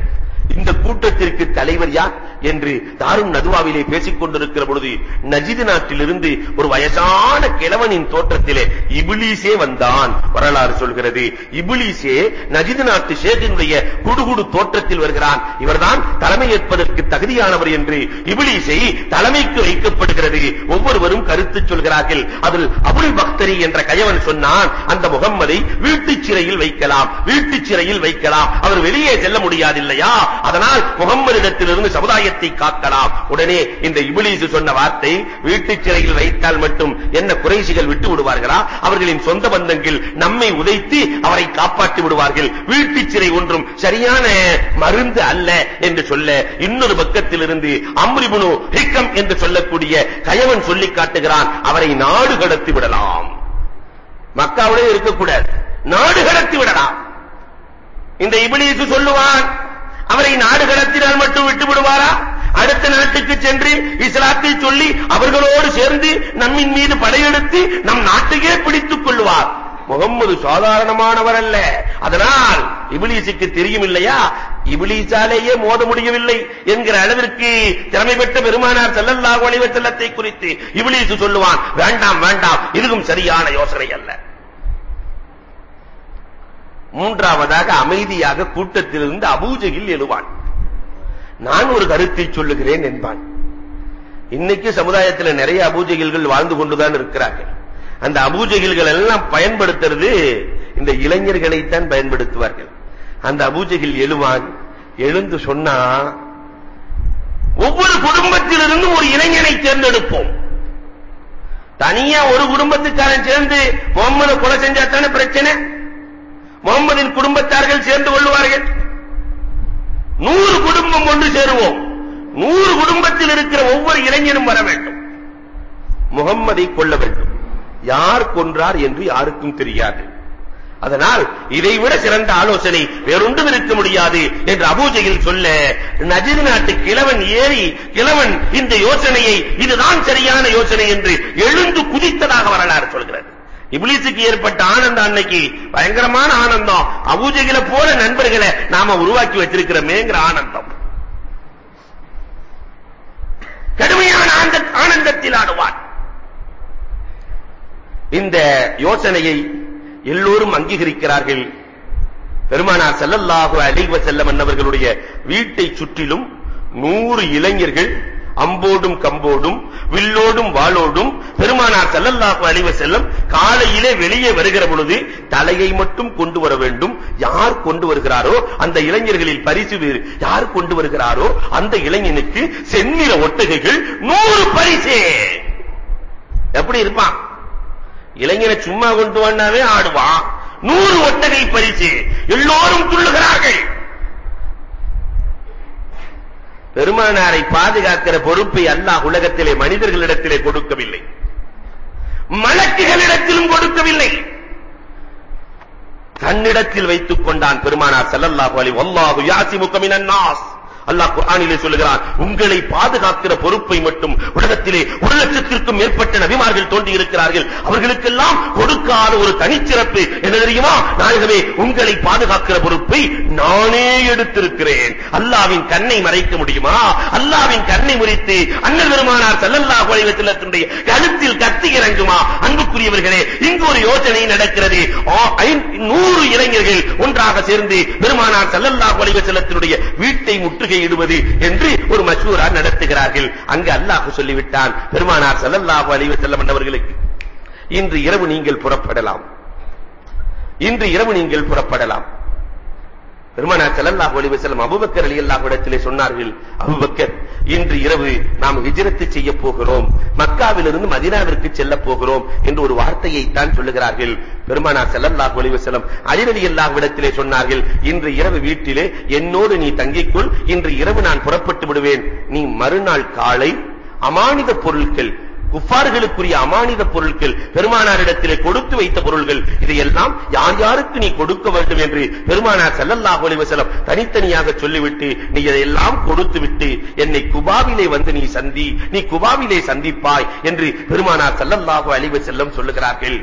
இந்த கூட்டத்திற்கு தலைவர் யார் என்று தாரும் நதுவாவிலே பேசிக் கொண்டிருக்கிற பொழுது நஜிது நாட்டிலிருந்து ஒரு வயசான கிழவனின் தோற்றத்திலே இபிலீசே வந்தான். வரலாறு சொல்கிறது. இபிலீசே நஜிது நாட்டு ஷேகினுடைய குடுகுடு தோற்றத்தில் வருகிறான். இவர்தான் தலைமை ஏற்பதற்கு தகுதியானவர் என்று இபிலீசை தலைமைக்கு வைக்கப்படுகிறது. ஒவ்வொருவரும் கருத்து சொல்கிறார்கள். அதில் அபுல் பக்தரி என்ற கயவன் சொன்னான் அந்த முகம்மதை வீட்டுச் சிறையில் வைக்கலாம் வீட்டுச் சிறையில் வைக்கலாம். அவர் வெளியே செல்ல முடியாது இல்லையா அதனால் முகம்மதிடத்திலிருந்து சமுதாயத்தை காக்கலாம். உடனே இந்த இபிலிஸ் சொன்ன வார்த்தை வீட்டுச் சிறையில் வைத்தால் மட்டும் என்ன குறைசிகள் விட்டு விடுவார்களா? அவர்களின் சொந்த பந்தங்கள் நம்மை உதைத்து அவரை காப்பாற்றி விடுவார்கள். வீட்டுச் சிறை ஒன்றும் சரியான மருந்து அல்ல என்று சொல்ல இன்னொரு பக்கத்திலிருந்து அம்ரிபுனு ஹிக்கம் என்று சொல்லக்கூடிய கயவன் சொல்லி காட்டுகிறான் அவரை நாடு கடத்தி விடலாம். மக்காவுடைய இருக்கக்கூடாது. நாடு கடத்தி விடலாம். இந்த இபிலிஸ் சொல்லுவான் அவரை நாடு கடத்தினால் மட்டும் விட்டு விடுவாரா அடுத்த நாட்டுக்கு சென்று இஸ்லாத்தை சொல்லி அவர்களோடு சேர்ந்து நம்மின் மீது படையெடுத்து நம் நாட்டுக்கே பிடித்துக் கொள்வார். முகம்மது சாதாரணமானவர் அல்ல. அதனால் இபிலீசுக்கு தெரியும் இல்லையா இபிலீசாலேயே மோத முடியவில்லை என்கிற அளவிற்கு திறமை பெற்ற பெருமானார் ஸல்லல்லாஹு அலைஹி வஸல்லத்தை குறித்து இபிலீசு சொல்லுவான் வேண்டாம் வேண்டாம் இதுவும் சரியான யோசனை அல்ல. மூன்றாவதாக அமைதியாக கூட்டத்திலிருந்து அபூஜகில் எழுவான். நான் ஒரு கருத்தை சொல்லுகிறேன் என்பான். இன்னைக்கு சமுதாயத்தில் நிறைய அபூஜைகள் வாழ்ந்து கொண்டுதான் இருக்கிறார்கள். அந்த அபூஜைகள் எல்லாம் பயன்படுத்துறது இந்த இளைஞர்களைத்தான் பயன்படுத்துவார்கள். அந்த அபூஜைகள் எழுவான் எழுந்து சொன்னா ஒவ்வொரு குடும்பத்திலிருந்து ஒரு இளைஞனை தேர்ந்தெடுப்போம். தனியா ஒரு குடும்பத்துக்காரன் சேர்ந்து பொம்மனை கொலை செஞ்சா தானே பிரச்சனை? முகமதின் குடும்பத்தார்கள் சேர்ந்து கொள்வார்கள் நூறு குடும்பம் ஒன்று சேருவோம். நூறு குடும்பத்தில் இருக்கிற ஒவ்வொரு இளைஞனும் வர வேண்டும். முகம்மதை கொள்ள வேண்டும். யார் கொன்றார் என்று யாருக்கும் தெரியாது. அதனால் இதைவிட சிறந்த ஆலோசனை வேறொன்றும் இருக்க முடியாது என்று அபூஜையில் சொல்ல நஜிர் நாட்டு கிழவன் ஏறி கிழவன் இந்த யோசனையை இதுதான் சரியான யோசனை என்று எழுந்து குதித்ததாக வரலாறு சொல்கிறது. இப்லீஸுக்கு ஏற்பட்ட ஆனந்தம் அன்னைக்கு பயங்கரமான ஆனந்தம். அபூஜைகளை போல நண்பர்களை நாம உருவாக்கி வச்சிருக்கிறோமேங்கிற ஆனந்தம். கடுமையான ஆனந்தத்தில் ஆடுவான். இந்த யோசனையை எல்லோரும் அங்கீகரிக்கிறார்கள். பெருமானார் செல்லல்லாஹு அலைஹி செல்ல அன்னவர்களுடைய வீட்டை சுற்றிலும் நூறு இளைஞர்கள் அம்போடும் கம்போடும் வில்லோடும் வாளோடும் பெருமானார் செல்லல்லாஹு அலைஹி வஸல்லம் காலையிலே வெளியே வருகிற பொழுது தலையை மட்டும் கொண்டு வர வேண்டும். யார் கொண்டு வருகிறாரோ அந்த இளைஞர்களில் பரிசு வேறு யார் கொண்டு வருகிறாரோ அந்த இளைஞனுக்கு செந்நிற ஒட்டகைகள் நூறு பரிசே. எப்படி இருப்பான்? இளைஞனை சும்மா கொண்டு வந்தாவே ஆடுவான். நூறு ஒட்டகை பரிசு. எல்லோரும் துள்ளுகிறார்கள். பெருமானாரை பாதுகாக்கிற பொறுப்பை அல்லாஹ் உலகத்திலே மனிதர்களிடத்திலே கொடுக்கவில்லை. மலக்குகளிடத்திலும் கொடுக்கவில்லை. தன்னிடத்தில் வைத்துக் கொண்டான் பெருமானார் செல்லல்லாஹு அலி வல்லாஹு யாசிமுக நாஸ். அல்லாஹ் குர்ஆனிலே சொல்லுகிறான் உங்களை பாதுகாக்கிற பொறுப்பை மட்டும் உலகத்திலே ஒரு லட்சத்திற்கும் மேற்பட்ட நபிமார்கள் தோன்றி இருக்கிறார்கள் அவர்களுக்கெல்லாம் கொடுக்காத ஒரு தனிச்சிறப்பு என்ன தெரியுமா? நாயகமே உங்களை பாதுகாக்கிற பொறுப்பை நானே எடுத்திருக்கிறேன். அல்லாவின் கண்ணை மறைக்க முடியுமா? அல்லாவின் கண்ணை முறித்து அண்ணல் பெருமானார் ஸல்லல்லாஹு அலைஹி வஸல்லத்தினுடைய கழுத்தில் கத்தி இறங்குமா? அன்புக்குரியவர்களே இங்கு ஒரு யோசனை நடக்கிறது. நூறு இளைஞர்கள் ஒன்றாக சேர்ந்து பெருமானார் ஸல்லல்லாஹு அலைஹி வஸல்லத்தினுடைய வீட்டை முற்றுகை இடுவது என்று ஒரு மஷூரா நடத்துகிறார்கள். அங்கு அல்லாஹ் சொல்லிவிட்டான் பெருமானார் ஸல்லல்லாஹு அலைஹி வஸல்லம் அவர்களுக்கு இன்று இரவு நீங்கள் புறப்படலாம். இன்று இரவு நீங்கள் புறப்படலாம். பெருமானார் ஒளிவு அலைஹி அபுபக்கர் அலி அல்லாஹ் இடத்திலே சொன்னார்கள் அபுபக்கர் இன்று இரவு நாம் ஹிஜ்ரத் செய்ய போகிறோம் மக்காவிலிருந்து மதினாவிற்கு செல்ல போகிறோம் என்று ஒரு வார்த்தையை தான் சொல்லுகிறார்கள். பெருமானார் ஸல்லல்லாஹு ஒளிவு வஸல்லம் அலி அலி அல்லாஹ் இடத்திலே சொன்னார்கள் இன்று இரவு வீட்டிலே என்னோடு நீ தங்கிக்கொள் இன்று இரவு நான் புறப்பட்டு விடுவேன். நீ மறுநாள் காலை அமானித பொருட்கள் குஃபார்களுக்குரிய அமானித பொருட்கள் பெருமானாரிடத்திலே கொடுத்து வைத்த பொருள்கள். இதையெல்லாம் யார் யாருக்கு நீ கொடுக்க வேண்டும் என்று பெருமானார் ஸல்லல்லாஹு அலைஹி வஸல்லம் தனித்தனியாக சொல்லிவிட்டு நீ இதையெல்லாம் கொடுத்து விட்டு என்னை குபாவிலே வந்து நீ சந்தி நீ குபாவிலே சந்திப்பாய் என்று பெருமானார் ஸல்லல்லாஹு அலைஹி வஸல்லம் சொல்லுகிறார்கள்.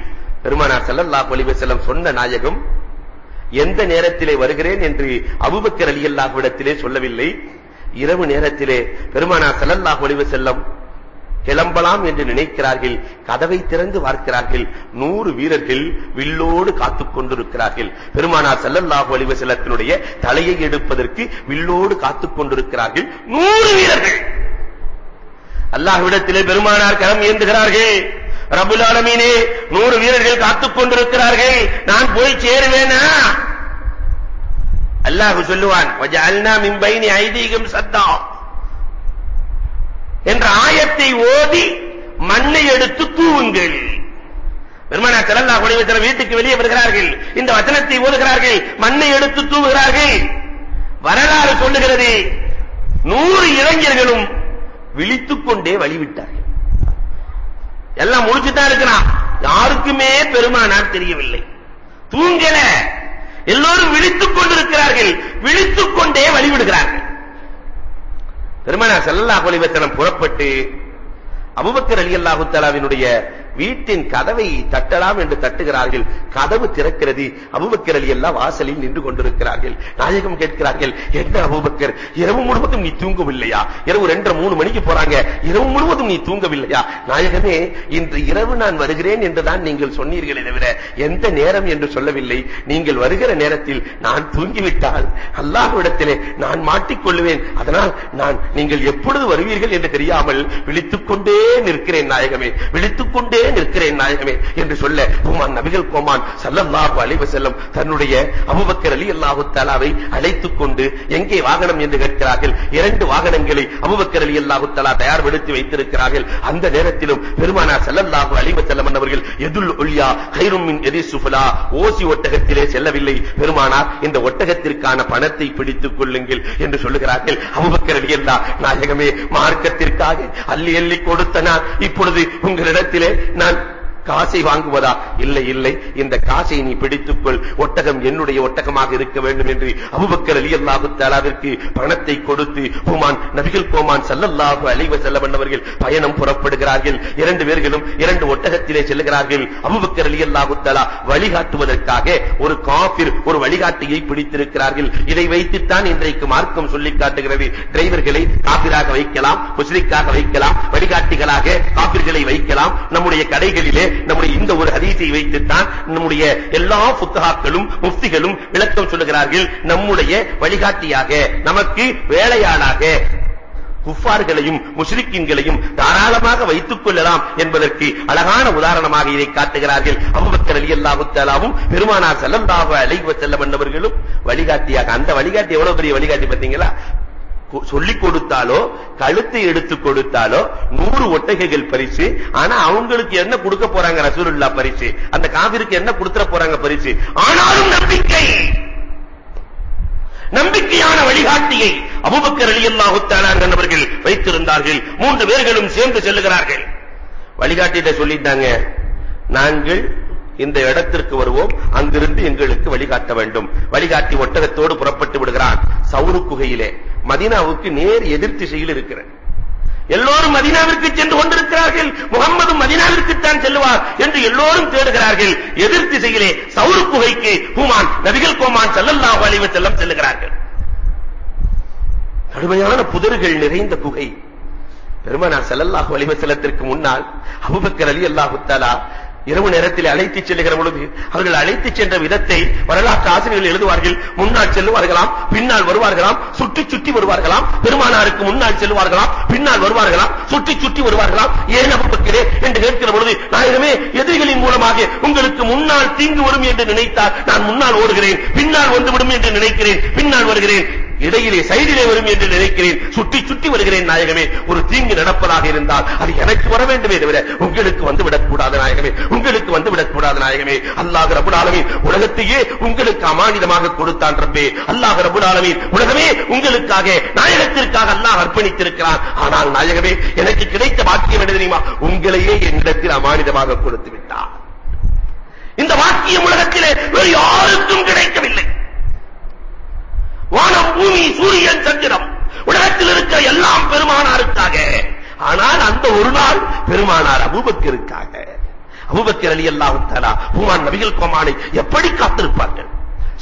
பெருமானார் ஸல்லல்லாஹு அலைஹி வஸல்லம் சொன்ன நாயகம் எந்த நேரத்திலே வருகிறேன் என்று அபூபக்கர் ரலியல்லாஹு இடத்திலே சொல்லவில்லை. இரவு நேரத்திலே பெருமானார் ஸல்லல்லாஹு அலைஹி வஸல்லம் கிளம்பலாம் என்று நினைக்கிறார்கள் கதவை திறந்து பார்க்கிறார்கள் நூறு வீரர்கள் வில்லோடு காத்துக் கொண்டிருக்கிறார்கள். பெருமானார் செல்லல்லாஹு அலைஹி தலையை எடுப்பதற்கு வில்லோடு காத்துக் கொண்டிருக்கிறார்கள். நூறு வீரர்கள்! அல்லாஹ்விடத்திலே பெருமானார் கரம் ஏந்துகிறார்கள். ரப்புல் ஆலமீனே நூறு வீரர்கள் காத்துக் கொண்டிருக்கிறார்கள். நான் போய் சேருவேனா? அல்லாஹ் சொல்லுவான் வஜஅல்னா மின் பைனி ஐதீகம் சத்தம் என்ற ஆயத்தை ஓதி மண்ணை எடுத்து தூவுங்கள். பெருமானா ஸல்லல்லாஹு அலைஹி வஸல்லம் வீட்டுக்கு வெளியே வருகிறார்கள். இந்த வசனத்தை ஓதுகிறார்கள். மண்ணை எடுத்து தூவுகிறார்கள். வரலாறு சொல்லுகிறது. நூறு இளைஞர்களும் விழித்துக் கொண்டே வழிவிட்டார்கள். எல்லாம் முடிச்சுதான் இருக்கிறான். யாருக்குமே பெருமானார் தெரியவில்லை. தூங்கல. எல்லோரும் விழித்துக் கொண்டிருக்கிறார்கள். விழித்துக் கொண்டே வழிவிடுகிறார்கள். பெருமானார் ஸல்லல்லாஹு அலைஹி வஸல்லம் புறப்பட்டு அபூபக்கர் ரலியல்லாஹு தஆலாவினுடைய வீட்டின் கதவை தட்டலாம் என்று தட்டுகிறார்கள். கதவு திறக்கிறது. அபூபக்கர் எல்லாம் வாசலில் நின்று கொண்டிருக்கிறார்கள். நாயகம் கேட்கிறார்கள் என்ன அபுபக்கர்? இரவு முழுவதும் நீ தூங்கவில்லையா? இரவு ரெண்டரை மூணு மணிக்கு போறாங்க. இரவு முழுவதும் நீ தூங்கவில்லையா? நாயகமே இன்று இரவு நான் வருகிறேன் என்றுதான் நீங்கள் சொன்னீர்களே தவிர எந்த நேரம் என்று சொல்லவில்லை. நீங்கள் வருகிற நேரத்தில் நான் தூங்கிவிட்டால் அல்லாஹ்விடத்திலே நான் மாட்டிக்கொள்ளுவேன். அதனால் நான் நீங்கள் எப்பொழுது வருவீர்கள் என்று தெரியாமல் விழித்துக் கொண்டே நிற்கிறேன் நாயகமே. விழித்துக் கொண்டே நிற்கிறேன் நாயகமே என்று சொல்ல உமான் நபிகள் கோமான் சல்லல்லாஹு அலைஹி வஸல்லம் தன்னுடைய அபூபக்கர் ரலியல்லாஹு தஆலாவை அழைத்துக் கொண்டு எங்கே வாகனம் என்று கேட்கிறார்கள்? இரண்டு வாகனங்களை அபூபக்கர் ரலியல்லாஹு தஆலா தயார்படுத்தி வைத்திருக்கிறார்கள். அந்த நேரத்திலும் பெருமானார் சல்லல்லாஹு அலைஹி வஸல்லம் அவர்கள் எதுல் உல்யா? கைரும் மின் எதி சுஃபலா? ஓசி ஒட்டகத்திலே செல்லவில்லை. பெருமானார் இந்த ஒட்டகத்திற்கான பணத்தை பிடித்துக் கொள்ளுங்கள் என்று சொல்லுகிறார்கள். அபூபக்கர் அல்லா நாயகமே மார்க்கத்திற்காக அள்ளி அள்ளி கொடுத்த நான் இப்பொழுது உங்களிடத்திலே நான் காசை வாங்குவதா? இல்லை இல்லை. இந்த காசை நீ பிடித்துக்கொள். ஒட்டகம் என்னுடைய ஒட்டகமாக இருக்க வேண்டும் என்று அபுபக்கர் அலி அல்லாஹு தாலாவிற்கு பணத்தை கொடுத்து ஹுமான் நபிகள் கோமான் ஸல்லல்லாஹு அலைஹி வஸல்லம் அவர்கள் பயணம் புறப்படுகிறார்கள். இரண்டு பேர்களும் இரண்டு ஒட்டகத்திலே செல்லுகிறார்கள் அபுபக்கர் அலி அல்லாஹு தாலா வழிகாட்டுவதற்காக ஒரு காபிர் ஒரு வழிகாட்டியை பிடித்திருக்கிறார்கள். இதை வைத்துத்தான் இன்றைக்கு மார்க்கம் சொல்லி காட்டுகிறது. டிரைவர்களை காபிராக வைக்கலாம் முஸ்லிக்காக வைக்கலாம் வழிகாட்டிகளாக காபிர்களை வைக்கலாம். நம்முடைய கடைகளிலே நம்முடைய இந்த ஒரு ஹதீஸை வைத்துத்தான் நம்முடைய எல்லா புத்தகாக்களும் முஃப்திகளும் விளக்கம் சொல்லுகிறார்கள். நம்முடைய வழிகாட்டியாக நமக்கு வேலையாளாக குஃபார்களையும் முஸ்லிக்கின்களையும் தாராளமாக வைத்துக் கொள்ளலாம் என்பதற்கு அழகான உதாரணமாக இதை காட்டுகிறார்கள். அபூபக்கர் ரலியல்லாஹு தஆலாவும் பெருமானார் ஸல்லல்லாஹு அலைஹி வஸல்லம் என்பவர்களும் வழிகாட்டியாக அந்த வழிகாட்டி எவ்வளவு பெரிய வழிகாட்டி பார்த்தீங்களா? சொல்லிக் கொடுத்தாலோ கழுத்தை எடுத்து கொடுத்தாலோ நூறு ஒட்டகைகள் பரிசு ஆனா அவங்களுக்கு என்ன கொடுக்க போறாங்க ரசூலுல்லா பரிசு? அந்த காவிருக்கு என்ன கொடுத்துற போறாங்க பரிசு? ஆனாலும் நம்பிக்கை! நம்பிக்கையான வழிகாட்டியை அபுபக்கர் ரலியல்லாஹு தஆலா என்பவர்கள் வைத்திருந்தார்கள். மூன்று பேர்களும் சேர்ந்து செல்லுகிறார்கள். வழிகாட்டிட்ட சொல்லிட்டாங்க நாங்கள் இந்த இடத்திற்கு வருவோம். அங்கிருந்து எங்களுக்கு வழிகாட்ட வேண்டும். வழிகாட்டி ஒட்டகத்தோடு புறப்பட்டு விடுகிறான். சவுரு குகையிலே. மதீனாவுக்கு நேர் எதிர் திசையில் இருக்கிற எல்லோரும் மதீனாவிற்கு சென்று கொண்டிருக்கிறார்கள். முகம்மது மதினாவிற்கு தான் செல்லுவார் என்று எல்லோரும் தேடுகிறார்கள். எதிர் திசையிலே சவுரு குகைக்கு ஹுமான் நபிகள் கோமான் ஸல்லல்லாஹு அலைஹி வஸல்லம் செல்லுகிறார்கள். கடுமையான புதர்கள் நிறைந்த குகை. பெருமானார் செல்லல்லாஹு அலைஹி வஸல்லத்திற்கு முன்னால் அபூபக்கர் ரலியல்லாஹு தஆலா இரவு நேரத்தில் அழைத்துச் செல்லுகிற பொழுது அவர்கள் அழைத்துச் சென்ற விதத்தை வரலாற்று ஆசிரியர்கள் எழுதுவார்கள். முன்னால் செல்லுவார்களாம் பின்னால் வருவார்களாம் சுற்றி சுற்றி வருவார்களாம் பெருமானாருக்கு முன்னால் செல்வார்களாம் பின்னால் வருவார்களாம் சுற்றி சுற்றி வருவார்களாம். ஏன் அபூபக்கரே என்று கேட்கிற பொழுது நாயகமே எதிரிகளின் மூலமாக உங்களுக்கு முன்னால் தீங்கு வரும் என்று நினைத்தால் நான் முன்னால் ஓடுகிறேன் பின்னால் வந்துவிடும் என்று நினைக்கிறேன் பின்னால் வருகிறேன். இடையிலே சைடிலே வரும் என்று நினைக்கிறேன். சுற்றி சுற்றி வருகிறேன் நாயகமே. ஒரு தீங்கு நடப்பதாக இருந்தால் அது எனக்கு வர வேண்டுமே தவிர உங்களுக்கு வந்து விடக்கூடாது நாயகமே. உங்களுக்கு வந்து விடக்கூடாது நாயகமே. அல்லாஹ் ரபுல் ஆலமீன் உலகத்தையே உங்களுக்கு அமானிதமாக கொடுத்தான் ரப்பே. அல்லாஹ் ரபுல் ஆலமீன் உலகமே உங்களுக்காக நாயகத்திற்காக அல்லாஹ் அர்ப்பணித்திருக்கிறான். ஆனால் நாயகமே எனக்கு கிடைத்த பாக்கியம் என்ன தெரியுமா? உங்களையே என்னிடத்தில் அமானிதமாக கொடுத்து விட்டார் இந்த வாக்கியம் உலகத்திலே வேறு யாருக்கும் கிடைக்கவில்லை வானம் பூமி சூரியன் சந்திரம் உலகத்தில் இருக்கிற எல்லாம் பெருமானாருக்காக ஆனால் அந்த ஒரு நாள் பெருமானார் அபூபக்கருக்காக அபூபக்கர் ரலியல்லாஹு தஆலா உமான் நபிகள் கோமானை எப்படி காத்திருப்பார்கள்?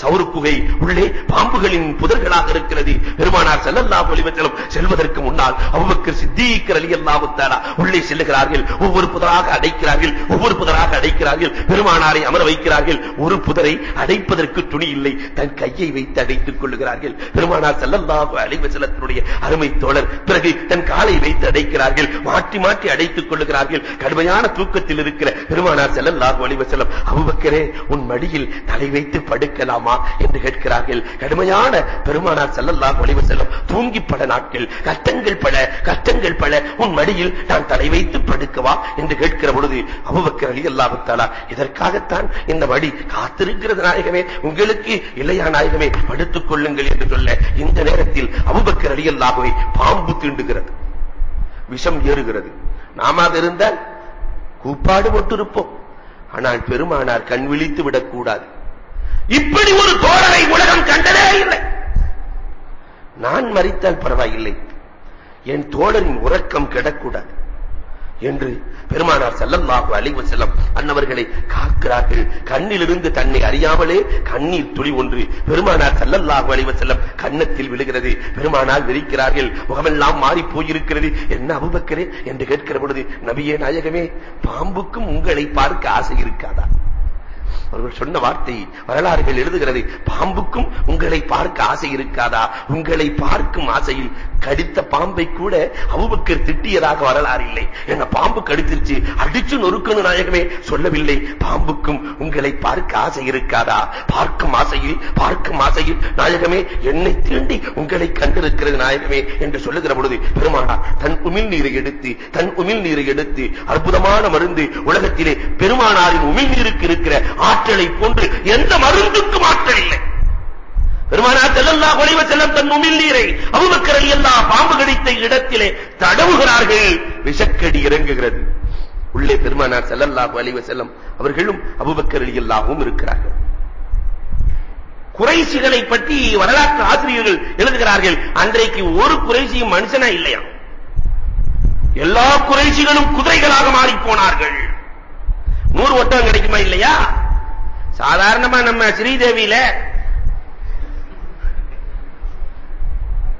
சவுரு குகை உள்ளே பாம்புகளின் புதர்களாக இருக்கிறது. பெருமானார் செல்லல்லாஹு அலைஹி வஸல்லம் செல்வதற்கு முன்னால் அபூபக்கர் சித்தீக் ரலியல்லாஹு தஆலா உள்ளே செல்லுகிறார்கள். ஒவ்வொரு புதராக அடைக்கிறார்கள். ஒவ்வொரு புதராக அடைக்கிறார்கள். பெருமானாரை அமர வைக்கிறார்கள். ஒரு புதரை அடைப்பதற்கு துணி இல்லை. தன் கையை வைத்து அடைத்துக் கொள்கிறார்கள் பெருமானார் செல்லல்லாஹு அலைஹி வஸல்லத்தினுடைய அருமை தோழர். பிறகு தன் காலை வைத்து அடைக்கிறார்கள். மாற்றி மாற்றி அடைத்துக் கொள்கிறார்கள் கடுமையான தூக்கத்தில் இருக்கிற பெருமானார் செல்லல்லாஹு அலைஹி வஸல்லம் அபூபக்கரே உன் மடியில் தலை வைத்து படுக்கலாம். என்று கேட்கிறார்கள். கடுமையான பெருமானார் செல்லல்லா ஒளிவு செல்லும் தூங்கி பல நாட்கள் கஷ்டங்கள் பல கஷ்டங்கள் பல உன் மடியில் நான் தலை வைத்து படுக்கவா என்று கேட்கிற பொழுது அபூபக்கர் அலி தஆலா இதற்காகத்தான் இந்த மடி காத்திருக்கிறது நாயகமே உங்களுக்கு இல்லையா நாயகமே படுத்துக் கொள்ளுங்கள் என்று சொல்ல இந்த நேரத்தில் அபுபக்கர் அலி அல்லாஹுவை பாம்பு தீண்டுகிறது. விஷம் ஏறுகிறது. நாம இருந்தால் கூப்பாடு போட்டிருப்போம். ஆனால் பெருமானார் கண் விழித்து விடக்கூடாது. இப்படி ஒரு தோழரை உலகம் கண்டதே இல்லை. நான் மறித்தால் பரவாயில்லை. என் தோழரின் உறக்கம் கெடக்கூடாது என்று பெருமானார் செல்லல்லாகு அலைஹி செல்லம் அன்னவர்களை காக்கிறார்கள். கண்ணிலிருந்து தன்னை அறியாமலே கண்ணீர் துளி ஒன்று பெருமானார் செல்லல்லாகு அழிவு செல்லம் கன்னத்தில் விழுகிறது. பெருமானார் விரிக்கிறார்கள். முகமெல்லாம் மாறி போயிருக்கிறது. என்ன அபுபக்கரே என்று கேட்கிற பொழுது நபியே நாயகமே பாம்புக்கும் உங்களை பார்க்க ஆசை இருக்காதா? அவர்கள் சொன்ன வார்த்தை வரலாறுகள் எழுதுகிறது. பாம்புக்கும் உங்களை பார்க்க ஆசை இருக்காதா? உங்களை பார்க்கும் ஆசையில் கடித்த பாம்பை கூட அபூபக்கர் திட்டியதாக வரலாறு இல்லை. என்ன பாம்பு கடித்திருச்சு அடிச்சு நொறுக்கணும் நாயகமே சொல்லவில்லை. பாம்புக்கும் உங்களை பார்க்க ஆசை இருக்காதா? பார்க்கும் ஆசையில் பார்க்கும் ஆசையில் நாயகமே என்னை தீண்டி உங்களை கண்டிருக்கிறது நாயகமே என்று சொல்லுகிற பொழுது பெருமானா தன் உமிழ் நீரை எடுத்து தன் உமிழ் நீரை எடுத்து அற்புதமான மருந்து உலகத்திலே பெருமானாரின் உமிழ் நீருக்கு இருக்கிற ஆற்றலை ஆற்றலை போன்று எந்த மருந்துக்கும் ஆற்றல் இல்லை. பெருமானார் ஸல்லல்லாஹு அலைஹி வஸல்லம் தன் உமிழ்நீரை அபூபக்கர் ரலியல்லாஹு பாம்பு கடித்த இடத்திலே தடவுகிறார்கள். விஷக்கடி இறங்குகிறது. உள்ளே பெருமானார் ஸல்லல்லாஹு அலைஹி வஸல்லம் அவர்களும் அபூபக்கர் ரலியல்லாஹுவும் இருக்கிறார்கள். குறைசிகளை பற்றி வரலாற்று ஆசிரியர்கள் எழுதுகிறார்கள். அன்றைக்கு ஒரு குறைசியும் மனுஷனா இல்லையா? எல்லா குறைசிகளும் குதிரைகளாக மாறி போனார்கள். நூறு ஒட்டகம் கிடைக்குமா இல்லையா? சாதாரணமா நம்ம ஸ்ரீதேவியில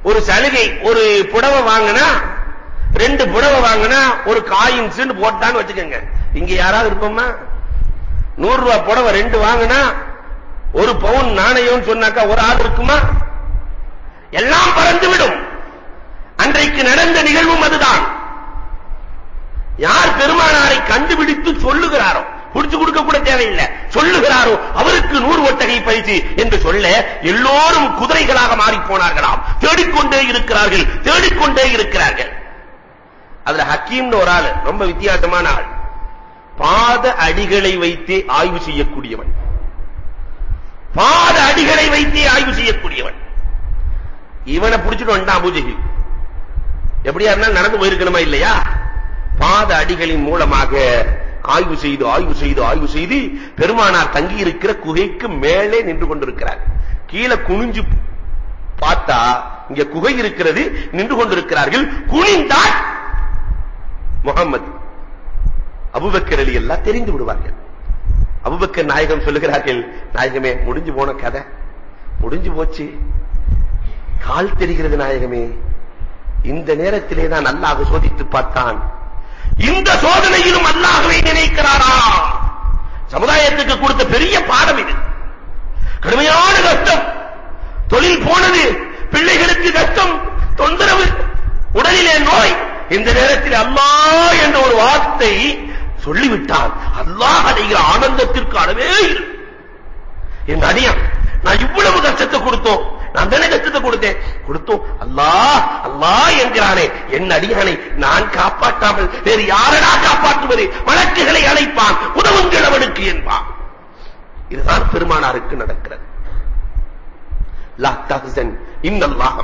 ஒரு சலுகை ஒரு புடவை வாங்கினா ரெண்டு புடவை வாங்கினா ஒரு காயின்ஸ் போட்டான்னு வச்சுக்கோங்க. இங்க யாராவது இருப்போமா? நூறு ரூபாய் புடவை ரெண்டு வாங்கினா ஒரு பவுன் நாணயம் சொன்னாக்கா ஒரு ஆள் இருக்குமா? எல்லாம் பறந்து விடும். அன்றைக்கு நடந்த நிகழ்வும் அதுதான். யார் பெருமானாரை கண்டுபிடித்து சொல்லுகிறாரோ? புடிச்சு கொடுக்க கூட தேவையில்லை. சொல்லுகிறாரோ அவருக்கு நூறு ஒட்டகை பரிசு என்று சொல்ல எல்லோரும் குதிரைகளாக மாறி போனார்களாம் தேடிக்கொண்டே இருக்கிறார்கள் தேடிக்கொண்டே இருக்கிறார்கள். அதுல ஹக்கீம்னு ஒரு ஆள் ரொம்ப வித்தியாசமான ஆள். பாத அடிகளை வைத்தே ஆய்வு செய்யக்கூடியவன். பாத அடிகளை வைத்தே ஆய்வு செய்யக்கூடியவன். இவனை பிடிச்சிட்டு வந்தான் பூஜைக்கு எப்படியா இருந்தாலும் நடந்து போயிருக்கணுமா இல்லையா? பாத அடிகளின் மூலமாக ஆய்வு செய்து ஆய்வு செய்து ஆய்வு செய்து பெருமானார் தங்கி இருக்கிற குகைக்கு மேலே நின்று கொண்டிருக்கிறார். கீழே குனிஞ்சு பார்த்தா இங்க குகை இருக்கிறது நின்று கொண்டிருக்கிறார்கள். குனிந்தால் முகமது அபுபக்கர் அலி எல்லாம் தெரிந்து விடுவார்கள். அபுபக்கர் நாயகம் சொல்லுகிறார்கள் நாயகமே முடிஞ்சு போன கதை. முடிஞ்சு போச்சு. கால் தெரிகிறது நாயகமே. இந்த நேரத்திலே தான் அல்லாஹ் சோதித்து பார்த்தான். இந்த சோதனையிலும் அல்லாஹ்வை நினைக்கிறாரா? சமுதாயத்துக்கு கொடுத்த பெரிய பாடம் இது. கடுமையான கஷ்டம். தொழில் போனது பிள்ளைகளுக்கு கஷ்டம் தொந்தரவு உடலிலே நோய். இந்த நேரத்தில் அல்லாஹ் என்ற ஒரு வார்த்தை சொல்லிவிட்டால் அல்லாஹ் அடைகிற ஆனந்தத்திற்கு அளவே இல்லை. என் அடியான் நான் இவ்வளவு கஷ்டத்தை கொடுத்தோம். நான் தானே கஷ்டத்தை கொடுத்தேன். கொடுத்தோம். அல்லாஹ் அல்லாஹ் என்கிறானே. என் அடியானை நான் காப்பாற்றாமல் வேறு யாரடா காப்பாற்றுவது? வழக்குகளை அழைப்பான் உதவுங்கள் அவனுக்கு என்பான். இதுதான் பெருமானாருக்கு நடக்கிறது. லா தஹ்சன் இன்னல்லாஹ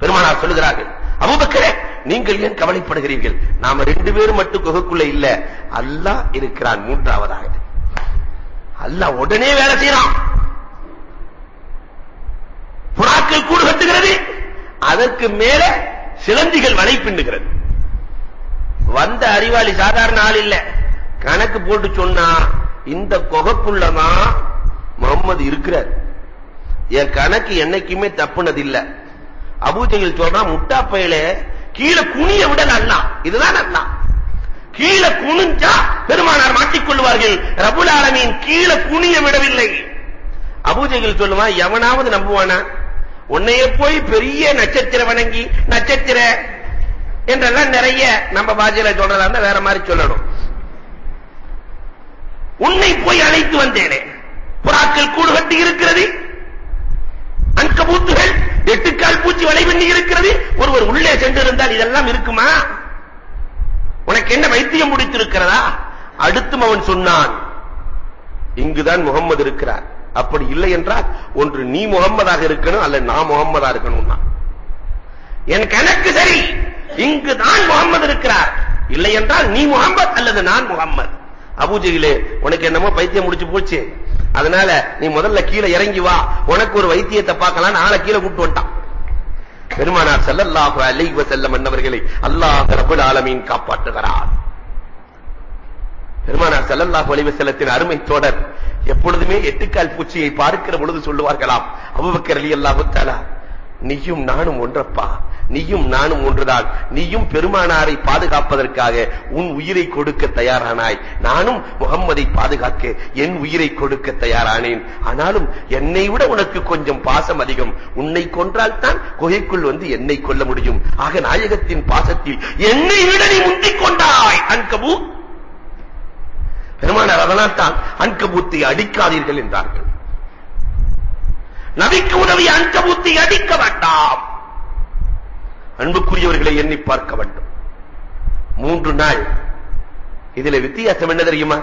பெருமானார் சொல்லுகிறார்கள் அபூபக்கரே நீங்கள் ஏன் கவலைப்படுகிறீர்கள்? நாம ரெண்டு பேரும் மட்டும் குகைக்குள்ள இல்ல. அல்லாஹ் இருக்கிறான் மூன்றாவதாக. அல்லாஹ் உடனே வேலை செய்யறான். புறாக்கள் கூடு கட்டுகிறது. அதற்கு மேல சிலந்திகள் வலை பின்னுகிறது. வந்த அறிவாளி சாதாரண ஆள் இல்ல. கணக்கு போட்டு சொன்னா இந்த குகைக்குள்ளதான் முகமது இருக்கிறார். என் கணக்கு என்னைக்குமே தப்புனது இல்ல அபூஜையில் சொல்றான் முட்டா பயல கீழே குனிய விடல் அல்லா. இதுதான் அல்லா. கீழே குனிஞ்சா பெருமானார் மாட்டிக்கொள்வார்கள் ரபுல் ஆலமீன் கீழே குனிய விடவில்லை. அபூஜைகள் சொல்லுவான் எவனாவது நம்புவானா? உன்னையே போய் பெரிய நட்சத்திர வணங்கி நட்சத்திர என்றெல்லாம் நிறைய நம்ம பாஜையில சொல்றதா வேற மாதிரி சொல்லணும். உன்னை போய் அழைத்து வந்தேனே. புறாக்கள் கூடு கட்டி இருக்கிறது அன்கபூத்துகள் எட்டுக்கால் பூச்சி வலை பண்ணி இருக்கிறது ஒருவர் உள்ளே சென்றிருந்தால் இதெல்லாம் இருக்குமா? உனக்கு என்ன வைத்தியம் முடித்திருக்கிறதா? அடுத்தும் அவன் சொன்னான் இங்குதான் முகம்மது இருக்கிறார். அப்படி இல்லை என்றால் ஒன்று நீ முகம்மதாக இருக்கணும் அல்ல நான் முகம்மதா இருக்கணும்னா என் கணக்கு சரி. இங்குதான் முகம்மது இருக்கிறார். இல்லை என்றால் நீ முகம்மது அல்லது நான் முகம்மது. அபூஜையிலே உனக்கு என்னமோ பைத்தியம் முடிச்சு போச்சு. அதனால நீ முதல்ல கீழே இறங்கி வா. உனக்கு ஒரு வைத்தியத்தை பார்க்கலாம் ஆளை கீழே கூட்டு வந்தான் பெருமானார் ஸல்லல்லாஹு அலைஹி வஸல்லம் அன்னவர்களை அல்லாஹ் ரப்பல் ஆலமீன் காப்பாற்றுகிறார். பெருமானார் செல்லல்லாஹ் அலைஹி அருமை தோடர் எப்பொழுதுமே எட்டுக்கால் பூச்சியை பார்க்கிற பொழுது சொல்லுவார்களாம் அபுபக்கர் ரலியல்லாஹு தஆலா நீயும் நானும் ஒன்றப்பா நீயும் நானும் ஒன்றுதான் நீயும் பெருமானாரை பாதுகாப்பதற்காக உன் உயிரை கொடுக்க தயாரானாய் நானும் முகம்மதை பாதுகாக்க என் உயிரை கொடுக்க தயாரானேன். ஆனாலும் என்னை விட உனக்கு கொஞ்சம் பாசம் அதிகம். உன்னை கொன்றால் தான் குகைக்குள் வந்து என்னை கொல்ல முடியும். ஆக நாயகத்தின் பாசத்தில் என்னை விட நீ முந்திக் கொண்டாய் அன்கபூ பெருமானார் அதனால் தான் அன்கபூத்தை அடிக்காதீர்கள் என்றார்கள். நபிக்கு உதவி அன்கபூத்தை அடிக்க வேண்டாம். அன்புக்குரியவர்களை எண்ணி பார்க்க வேண்டும். மூன்று நாள். இதுல வித்தியாசம் என்ன தெரியுமா?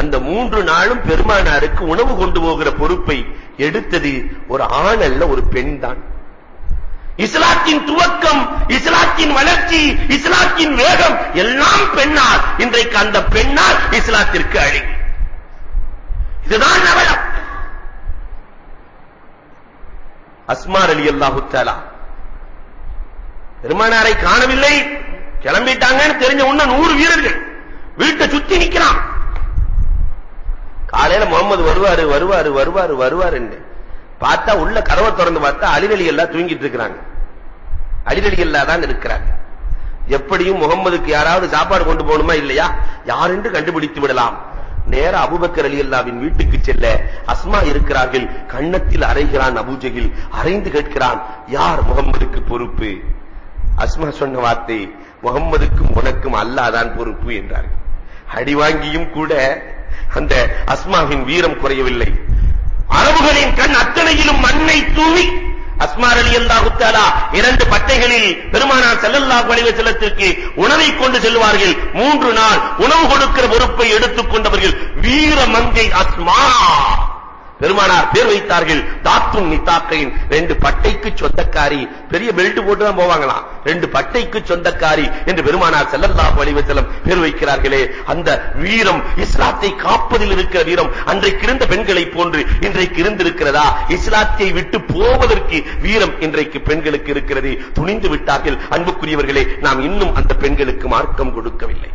அந்த மூன்று நாளும் பெருமானாருக்கு உணவு கொண்டு போகிற பொறுப்பை எடுத்தது ஒரு ஆண் அல்ல ஒரு பெண் தான் இஸ்லாத்தின் துவக்கம் இஸ்லாத்தின் வளர்ச்சி இஸ்லாத்தின் வேகம் எல்லாம் பெண்ணால் இன்றைக்கு அந்த பெண்ணால் இஸ்லாத்திற்கு அழிவு இதுதான் நவலம். அஸ்மார் அலி அல்லாஹுத்தாலா தஆலா. பெருமானாரை காணவில்லை. கிளம்பிட்டாங்கன்னு தெரிஞ்ச உடனே நூறு வீரர்கள். வீட்டை சுத்தி நிக்கிறான். காலையில முகமது வருவாரு வருவாரு வருவாரு வருவாருன்னு. பார்த்தா உள்ள கதவை திறந்து பார்த்தா அலிரலி எல்லாம் தூங்கிட்டு இருக்கிறாங்க. அலிரலி எல்லாம் தான் இருக்கிறாங்க. எப்படியும் முகம்மதுக்கு யாராவது சாப்பாடு கொண்டு போகணுமா இல்லையா? யாரென்று கண்டுபிடித்து விடலாம். நேர அபுபக்கர் அலி அல்லாவின் வீட்டுக்கு செல்ல அஸ்மா இருக்கிறார்கள். கண்ணத்தில் அரைகிறான் அபூஜகில் அரைந்து கேட்கிறான் யார் முகம்மதுக்கு பொறுப்பு? அஸ்மா சொன்ன வார்த்தை முகம்மதுக்கும் உனக்கும் அல்லாதான் பொறுப்பு என்றார்கள். அடி வாங்கியும் கூட அந்த அஸ்மாவின் வீரம் குறையவில்லை. அரபுகளின் கண் அத்தனையிலும் மண்ணை தூவி அஸ்மார் அலி அல்லாஹு தஆலா இரண்டு பட்டைகளில் பெருமானார் ஸல்லல்லாஹு அலைஹி வஸல்லத்திற்கு உணவை கொண்டு செல்வார்கள். மூன்று நாள் உணவு கொடுக்கிற பொறுப்பை எடுத்துக் கொண்டவர்கள் வீர மங்கை அஸ்மா பெருமானார் பேர் வைத்தார்கள். தாத்தும் நித்தாக்கையின் ரெண்டு பட்டைக்கு சொந்தக்காரி. பெரிய பெல்ட் போட்டு தான் போவாங்களாம். ரெண்டு பட்டைக்கு சொந்தக்காரி என்று பெருமானார் செல்லல்லாஹு அலைஹி வஸல்லம் பேர் வைக்கிறார்களே. அந்த வீரம் இஸ்லாத்தை காப்பதில் இருக்கிற வீரம் அன்றைக்கு இருந்த பெண்களை போன்று இன்றைக்கு இருந்திருக்கிறதா? இஸ்லாத்தை விட்டு போவதற்கு வீரம் இன்றைக்கு பெண்களுக்கு இருக்கிறது. துணிந்து விட்டார்கள். அன்புக்குரியவர்களே நாம் இன்னும் அந்த பெண்களுக்கு மார்க்கம் கொடுக்கவில்லை.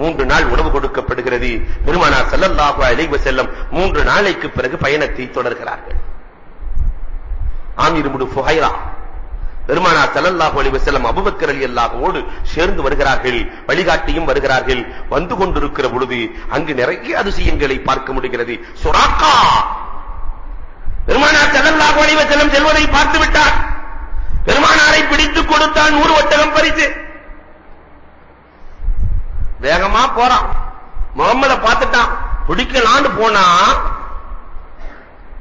மூன்று நாள் உணவு கொடுக்கப்படுகிறது. பெருமானார் ஸல்லல்லாஹு இணைவு செல்லம் மூன்று நாளைக்கு பிறகு பயணத்தை தொடர்கிறார்கள். ஆமீர் இப்னு ஃபுஹைரா பெருமானார் ஸல்லல்லாஹு அலைஹி வஸல்லம் அபூபக்கர் ரலியல்லாஹுவோடு சேர்ந்து வருகிறார்கள். வழிகாட்டியும் வருகிறார்கள். வந்து கொண்டிருக்கிற பொழுது அங்கு நிறைய அதிசயங்களை பார்க்க முடிகிறது. சுராக்கா! பெருமானார் ஸல்லல்லாஹு அலைஹி செல்லம் செல்வதை பார்த்து விட்டார் பெருமானாரை பிடித்துக் கொடுத்தான் நூறு ஒட்டகம் பறித்து. வேகமா போறான். முகம்மத பார்த்துட்டான். பிடிக்கலான்னு போனா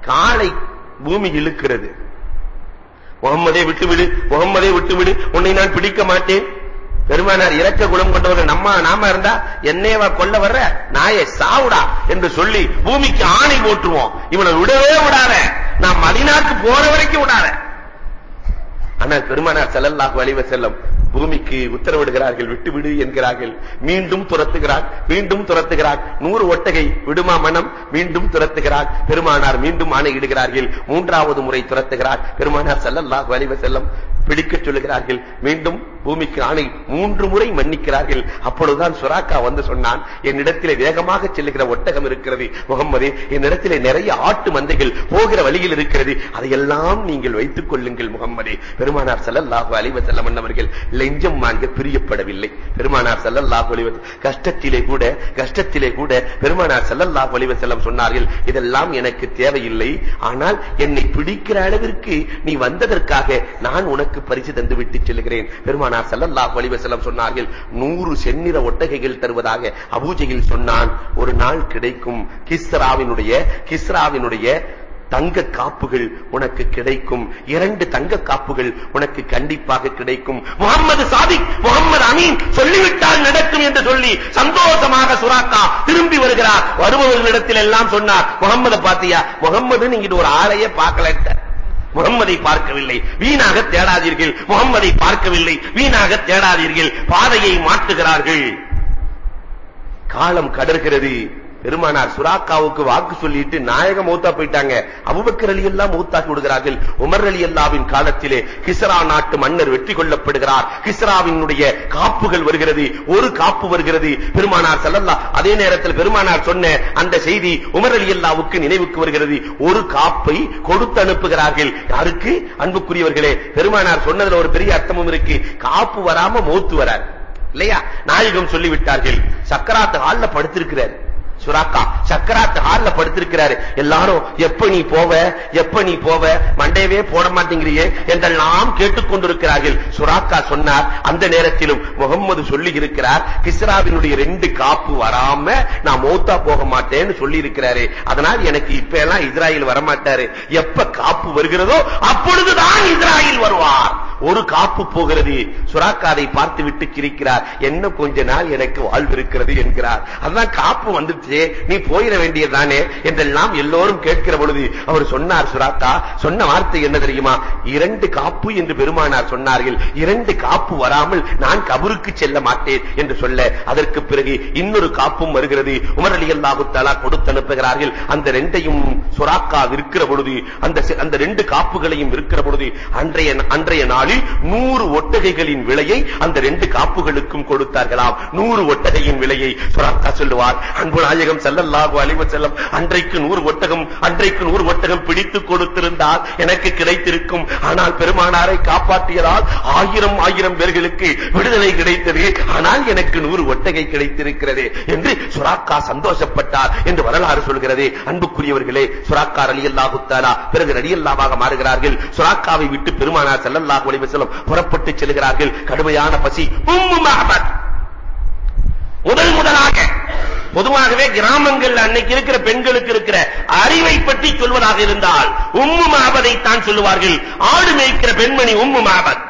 காலை பூமி இழுக்கிறது. முகம்மதே விட்டு விடு முகம்மதே விட்டு விடு உன்னை நான் பிடிக்க மாட்டேன். பெருமானார் இறக்க குணம் கொண்டவர்கள் நம்ம நாம இருந்தா என்னையவா கொல்ல வர்ற? நாயை சாவுடா என்று சொல்லி பூமிக்கு ஆணை போட்டுருவோம். இவனை விடவே விடாத. நான் மதினாக்கு போற வரைக்கும் விடாத. ஆனால் பெருமானார் ஸல்லல்லாஹு வழிவ செல்லும் பூமிக்கு உத்தரவிடுகிறார்கள் விட்டு விடு என்கிறார்கள். மீண்டும் துரத்துகிறார் மீண்டும் துரத்துகிறார். நூறு ஒட்டகை விடுமா மனம்? மீண்டும் துரத்துகிறார். பெருமானார் மீண்டும் ஆணையிடுகிறார்கள். மூன்றாவது முறை துரத்துகிறார். பெருமானார் செல்லல்லா வலிவ செல்லம் பிடிக்கச் சொல்லுகிறார்கள். மீண்டும் பூமிக்கு ஆணை மூன்று முறை மன்னிக்கிறார்கள். அப்பொழுதுதான் சுராக்கா வந்து சொன்னான் என்னிடத்திலே வேகமாக செல்லுகிற ஒட்டகம் இருக்கிறது. முகம்மது என்னிடத்திலே நிறைய ஆட்டு மந்தைகள் போகிற வழியில் இருக்கிறது. அதையெல்லாம் நீங்கள் வைத்துக் கொள்ளுங்கள் முகம்மது. பெருமானார் செல்லல்லாஹு அலிவ செல்லம் அவர்கள் லெஞ்சம் வாங்க பிரியப்படவில்லை. பெருமானார் செல்லல்லா அலைஹி கஷ்டத்திலே கூட கஷ்டத்திலே கூட பெருமானார் செல்லல்லா அலைஹி செல்லம் சொன்னார்கள் இதெல்லாம் எனக்கு தேவையில்லை. ஆனால் என்னை பிடிக்கிற அளவிற்கு நீ வந்ததற்காக நான் உனக்கு பரிசு தந்து விட்டு செல்கிறேன். பெருமானார் செல்லல்லா அலைஹி செல்லம் சொன்னார்கள் நூறு செந்நிற ஒட்டகைகள் தருவதாக அபூஜையில் சொன்னான். ஒரு நாள் கிடைக்கும். கிஸ்ராவினுடைய கிஸ்ராவினுடைய தங்க காப்புகள் உனக்கு கிடைக்கும். இரண்டு தங்க காப்புகள் உனக்கு கண்டிப்பாக கிடைக்கும். முகமது சாதிக் முகமது அமீன் சொல்லிவிட்டால் நடக்கும் என்று சொல்லி சந்தோஷமாக சுராக்கா திரும்பி வருகிறார். வருபவர்களிடத்தில் எல்லாம் சொன்னார் முகம்மது பாத்தியா? முகம்மது நீங்க ஒரு ஆளையே பார்க்கல. முகம்மதை பார்க்கவில்லை. வீணாக தேடாதீர்கள். முகம்மதை பார்க்கவில்லை. வீணாக தேடாதீர்கள். பாதையை மாற்றுகிறார்கள். காலம் கடர்கிறது பெருமானார் சுராக்காவுக்கு வாக்கு சொல்லிட்டு நாயகம் மூத்தா போயிட்டாங்க. அபுபக்கர் அலி எல்லாம் மூத்தாக்கி விடுகிறார்கள். உமர் அலி அல்லாவின் காலத்திலே கிஸ்ரா நாட்டு மன்னர் வெற்றி கொள்ளப்படுகிறார். கிஸ்ராவினுடைய காப்புகள் வருகிறது. ஒரு காப்பு வருகிறது. பெருமானார் செல்லல்லா அதே நேரத்தில் பெருமானார் சொன்ன அந்த செய்தி உமர் அலி அல்லாவுக்கு நினைவுக்கு வருகிறது. ஒரு காப்பை கொடுத்து அனுப்புகிறார்கள். யாருக்கு? அன்புக்குரியவர்களே பெருமானார் சொன்னதுல ஒரு பெரிய அர்த்தமும் இருக்கு. காப்பு வராம மூத்து வரார் இல்லையா? நாயகம் சொல்லிவிட்டார்கள். சக்கராத்து ஹால்ல படுத்திருக்கிறார். சுராக்கா சக்கராத் ஹால்ல படுத்திருக்கிறாரு. எல்லாரும் எப்ப நீ போவ? எப்ப நீ போவ? மண்டையவே போட மாட்டேங்கிறியே? என்றெல்லாம் கேட்டுக்கொண்டிருக்கிறார்கள். சுராக்கா சொன்னார் அந்த நேரத்திலும் முகம்மது சொல்லி இருக்கிறார் கிஸ்ராவினுடைய ரெண்டு காப்பு வராம நான் மௌத்தா போக மாட்டேன்னு சொல்லி இருக்கிறாரு அதனால் எனக்கு இப்ப எல்லாம் இஸ்ராயல் வரமாட்டாரு. எப்ப காப்பு வருகிறதோ அப்பொழுதுதான் இஸ்ராயல் வருவார். ஒரு காப்பு போகிறது. சுராக்காதை பார்த்து விட்டு சிரிக்கிறார். என்ன கொஞ்ச நாள் எனக்கு வாழ்வு இருக்கிறது என்கிறார். அதுதான் காப்பு வந்துச்சு நீ போயிட வேண்டியதுதானே என்றெல்லாம் எல்லோரும் கேட்கிற பொழுது அவர் சொன்னார் சுராக்கா சொன்ன வார்த்தை என்ன தெரியுமா? இரண்டு காப்பு என்று பெருமானார் சொன்னார்கள். இரண்டு காப்பு வராமல் நான் கபருக்கு செல்ல மாட்டேன் என்று சொல்ல அதற்கு பிறகு இன்னொரு காப்பும் வருகிறது. உமர் அலி அல்லாஹு கொடுத்து அனுப்புகிறார்கள் அந்த ரெண்டையும் சுராக்கா விற்கிற பொழுது அந்த அந்த ரெண்டு காப்புகளையும் விற்கிற பொழுது அன்றைய அன்றைய நாளில் நூறு ஒட்டகைகளின் விலையை அந்த ரெண்டு காப்புகளுக்கும் கொடுத்தார்களாம். நூறு ஒட்டகையின் விலையை சுராக்கா சொல்லுவார். அன்பு நாயகம் செல்லல்லாஹு அழிவு செல்லம் அன்றைக்கு நூறு ஒட்டகம் அன்றைக்கு நூறு ஒட்டகம் பிடித்து கொடுத்திருந்தால் எனக்கு கிடைத்திருக்கும். ஆனால் பெருமானாரை காப்பாற்றியதால் ஆயிரம் ஆயிரம் பேர்களுக்கு விடுதலை கிடைத்தது. ஆனால் எனக்கு நூறு ஒட்டகை கிடைத்திருக்கிறது என்று சுராக்கா சந்தோஷப்பட்டார் என்று வரலாறு சொல்கிறது. அன்புக்குரியவர்களே சுராக்கா அலி அல்லாஹு பிறகு ரலியல்லாவாக மாறுகிறார்கள். சுராக்காவை விட்டு பெருமானார் செல்லல்லாஹு அலைவ செல்லம் புறப்பட்டு செல்கிறார்கள். கடுமையான பசி. உம்மு மஹமத். முதல் முதலாக பொதுவாகவே கிராமங்கள் அன்னைக்கு இருக்கிற பெண்களுக்கு இருக்கிற அறிவை பற்றி சொல்வதாக இருந்தால் உம்மு மாபதை தான் சொல்லுவார்கள். ஆடு மேய்க்கிற பெண்மணி உம்மு மாபத்.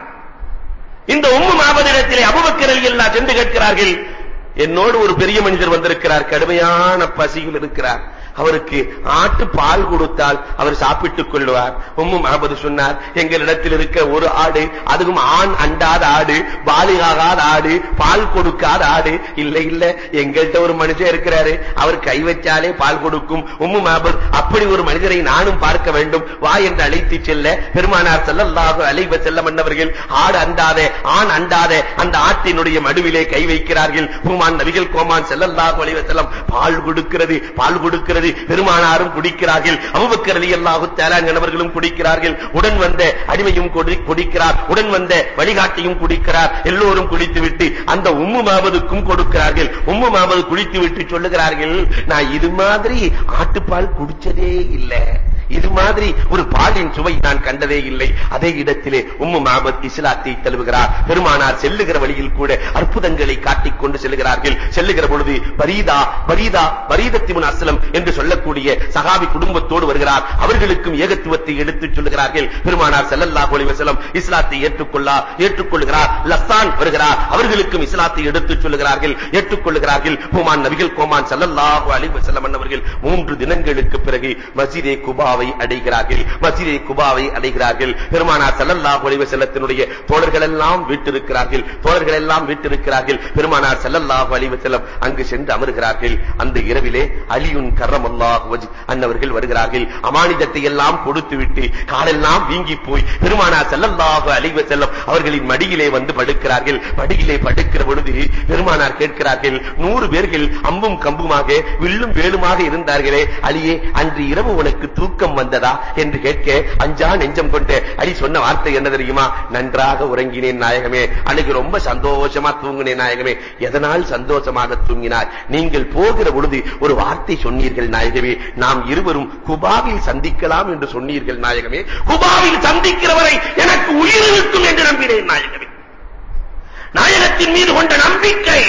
இந்த உம்மு மாபதிடத்திலே அபுபக்கரல் எல்லா சென்று கேட்கிறார்கள். என்னோடு ஒரு பெரிய மனிதர் வந்திருக்கிறார். கடுமையான பசியில் இருக்கிறார். அவருக்கு ஆட்டு பால் கொடுத்தால் அவர் சாப்பிட்டுக் கொள்வார். உம்மும் மஹபது சொன்னார் எங்களிடத்தில் இருக்க ஒரு ஆடு அதுவும் ஆண் அண்டாத ஆடு பாலிகாகாத ஆடு பால் கொடுக்காத ஆடு. இல்ல இல்ல எங்கள்கிட்ட ஒரு மனுஷன் இருக்கிறாரு. அவர் கை வச்சாலே பால் கொடுக்கும். உம்மு மஹபத் அப்படி ஒரு மனிதரை நானும் பார்க்க வேண்டும். வா என்று அழைத்து செல்ல பெருமானார் செல்லல்லாக அலைவ செல்ல மன்னவர்கள் ஆடு அண்டாத ஆண் அண்டாத அந்த ஆட்டினுடைய மடுவிலே கை வைக்கிறார்கள். பூமான் நபிகள் கோமான் செல்லல்லாக அலைவ செல்லம் பால் கொடுக்கிறது பால் கொடுக்கிறது. இருக்கிறது பெருமானாரும் குடிக்கிறார்கள். அபுபக்கர் ரலியல்லாஹு தஆலா கணவர்களும் குடிக்கிறார்கள். உடன் வந்த அடிமையும் குடிக்கிறார். உடன் வந்த வழிகாட்டியும் குடிக்கிறார். எல்லோரும் குடித்துவிட்டு அந்த உம்மு மாபதுக்கும் கொடுக்கிறார்கள். உம்மு மாவது குடித்துவிட்டு சொல்லுகிறார்கள் நான் இது மாதிரி ஆட்டுப்பால் குடிச்சதே இல்லை. மாதிரி ஒரு பாலின் சுவை நான் கண்டதே இல்லை. அதே இடத்திலே உம்மு மாபத் இஸ்லாத்தை தழுவுகிறார். பெருமானார் செல்லுகிற வழியில் கூட அற்புதங்களை காட்டிக் கொண்டு செல்லுகிறார்கள். செல்லுகிற பொழுது பரீதா பரீதா பரீதத்திமுன் அசலம் என்று சொல்லக்கூடிய சகாபி குடும்பத்தோடு வருகிறார். அவர்களுக்கும் ஏகத்துவத்தை எடுத்துச் சொல்லுகிறார்கள். பெருமானார் செல்லல்லாஹு அலைஹி வஸல்லம் இஸ்லாத்தை ஏற்றுக்கொள்ளா ஏற்றுக்கொள்கிறார். லஸ்தான் வருகிறார். அவர்களுக்கும் இஸ்லாத்தை எடுத்துச் சொல்லுகிறார்கள் ஏற்றுக்கொள்கிறார்கள். ஹுமான் நபிகள் கோமான் செல்லல்லாஹு அலைஹி வஸல்லம் அவர்கள் மூன்று தினங்களுக்கு பிறகு மஸ்ஜிதே குபாவை அடை அடைகிறார்கள். மஸ்ஜிதே குபாவை அடைகிறார்கள். பெருமானார் ஸல்லல்லாஹு அலைஹி செல்லத்தினுடைய தோழர்கள் எல்லாம் வீட்டிருக்கிறார்கள். தோழர்கள் எல்லாம் வீட்டிருக்கிறார்கள். பெருமானார் ஸல்லல்லாஹு அலைஹி செல்லம் அங்கு சென்று அமர்கிறார்கள். அந்த இரவிலே அலியுன் கரம் வஜ் அன்னவர்கள் வருகிறார்கள். அமானிதத்தை எல்லாம் கொடுத்துவிட்டு காலெல்லாம் வீங்கி போய் பெருமானார் ஸல்லல்லாஹு அலைஹி செல்லம் அவர்களின் மடியிலே வந்து படுக்கிறார்கள். மடியிலே படுக்கிற பொழுது பெருமானார் கேட்கிறார்கள் நூறு பேர்கள் அம்பும் கம்புமாக வில்லும் வேலுமாக இருந்தார்களே அலியே அன்று இரவு உனக்கு தூக்கம் வந்ததா? என்று கேட்க அஞ்சா நெஞ்சம் கொண்டு அடி சொன்ன வார்த்தை என்ன தெரியுமா? நன்றாக உறங்கினேன் நாயகமே. அன்னைக்கு ரொம்ப சந்தோஷமா தூங்கினேன் நாயகமே. எதனால் சந்தோஷமாக தூங்கினார்? நீங்கள் போகிற பொழுது ஒரு வார்த்தை சொன்னீர்கள் நாயகமே. நாம் இருவரும் குபாவில் சந்திக்கலாம் என்று சொன்னீர்கள் நாயகமே. குபாவில் சந்திக்கிறவரை எனக்கு உயிர் இருக்கும் என்று நம்பினேன் நாயகமே. நாயகத்தின் மீது கொண்ட நம்பிக்கை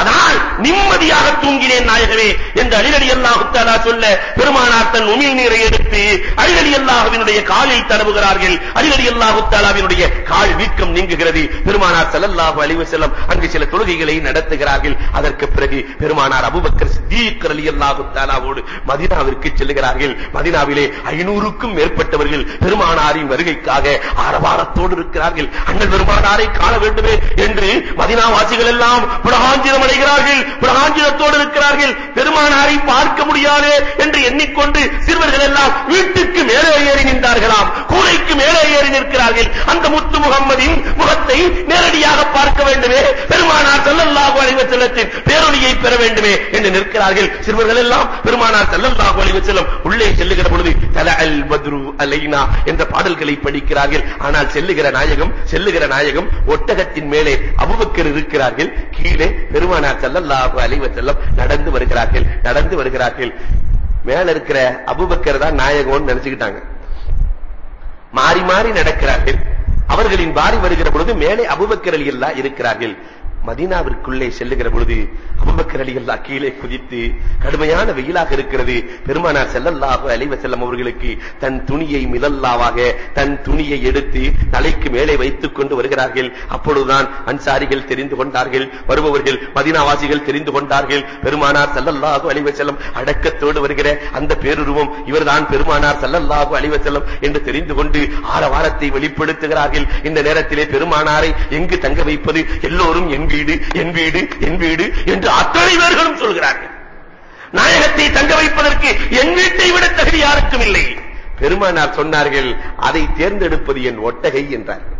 அதனால் நிம்மதியாக தூங்கினேன் நாயகமே என்று அலிரடி அல்லாஹு தஆலா சொல்ல பெருமானார் தன் உமிழ் நீரை எடுத்து அலிரடி அல்லாஹ்வினுடைய காலில் தடவுகிறார்கள். அலிரடி அல்லாஹு தஆலாவினுடைய கால் வீக்கம் நீங்குகிறது. பெருமானார் ஸல்லல்லாஹு அலைஹி வஸல்லம் அங்கு சில தொழுகைகளை நடத்துகிறார்கள். அதற்கு பிறகு பெருமானார் அபூபக்கர் சித்தீக் ரலியல்லாஹு தஆலாவோடு மதீனாவிற்கு செல்கிறார்கள் மதீனாவிலே 500க்கும் மேற்பட்டவர்கள் பெருமானாரின் வருகைக்காக ஆரவாரத்தோடு இருக்கிறார்கள். அண்ணல் பெருமானாரை காண வேண்டுமே என்று மதீனாவாசிகள் எல்லாம் புலகாஞ்சிரம் அடைகிறார்கள் ஒரு ஆஞ்சலத்தோடு இருக்கிறார்கள் பெருமானாரை பார்க்க முடியாது என்று எண்ணிக்கொண்டு சிறுவர்கள் எல்லாம் வீட்டுக்கு மேலே ஏறி நின்றார்களாம் கூரைக்கு மேலே ஏறி நிற்கிறார்கள். அந்த முத்து முகம்மதின் முகத்தை நேரடியாக பார்க்க வேண்டுமே பெருமானார் செல்லல்லாஹு அலைஹி வஸல்லத்தின் பேரொழியை பெற வேண்டுமே என்று நிற்கிறார்கள். சிறுவர்கள் எல்லாம் பெருமானார் செல்லல்லாஹு அலைஹி வஸல்லம் உள்ளே செல்லுகிற பொழுது தல அல் பத்ரு அலைனா என்ற பாடல்களை படிக்கிறார்கள். ஆனால் செல்லுகிற நாயகம் செல்லுகிற நாயகம் ஒட்டகத்தின் மேலே அபுபக்கர் இருக்கிறார்கள். கீழே பெருமானார் ஸல்லல்லாஹு அலைஹி செல்லம் நடந்து வருகிறார்கள் நடந்து வருகிறார்கள். மேல இருக்கிற அபுபக்கர் தான் நாயகம்னு நினைச்சுக்கிட்டாங்க. மாறி மாறி நடக்கிறார்கள். அவர்களின் பாரி வருகிற பொழுது மேலே அபூபக்கர் ரலியல்லாஹு இருக்கிறார்கள். மதீனாவிற்குள்ளே செல்லுகிற பொழுது அபூபக்கர் ரலியல்லாஹு கீழே குதித்து கடுமையான வெயிலாக இருக்கிறது. பெருமானார் செல்லல்லாக அலைவ செல்லம் அவர்களுக்கு தன் துணியை மிதல்லாவாக தன் துணியை எடுத்து தலைக்கு மேலே வைத்துக் கொண்டு வருகிறார்கள். அப்பொழுதுதான் அன்சாரிகள் தெரிந்து கொண்டார்கள். வருபவர்கள் மதினாவாசிகள் தெரிந்து கொண்டார்கள். பெருமானார் செல்லல்லாக அலைஹி செல்லம் அடக்கத்தோடு வருகிற அந்த பேருருவம் இவர்தான் பெருமானார் செல்லல்லாக அலைஹி செல்லம் என்று தெரிந்து கொண்டு ஆரவாரத்தை வெளிப்படுத்துகிறார்கள். இந்த நேரத்திலே பெருமானாரை எங்கு தங்க வைப்பது? எல்லோரும் எங்கு என் வீடு என் வீடு என் வீடு என்று அத்தனை பேர்களும் சொல்கிறார்கள். நாயகத்தை தங்க வைப்பதற்கு என் வீட்டை விட தகுதி யாருக்கும் இல்லை. பெருமானார் சொன்னார்கள் அதை தேர்ந்தெடுப்பது என் ஒட்டகை என்றார்கள்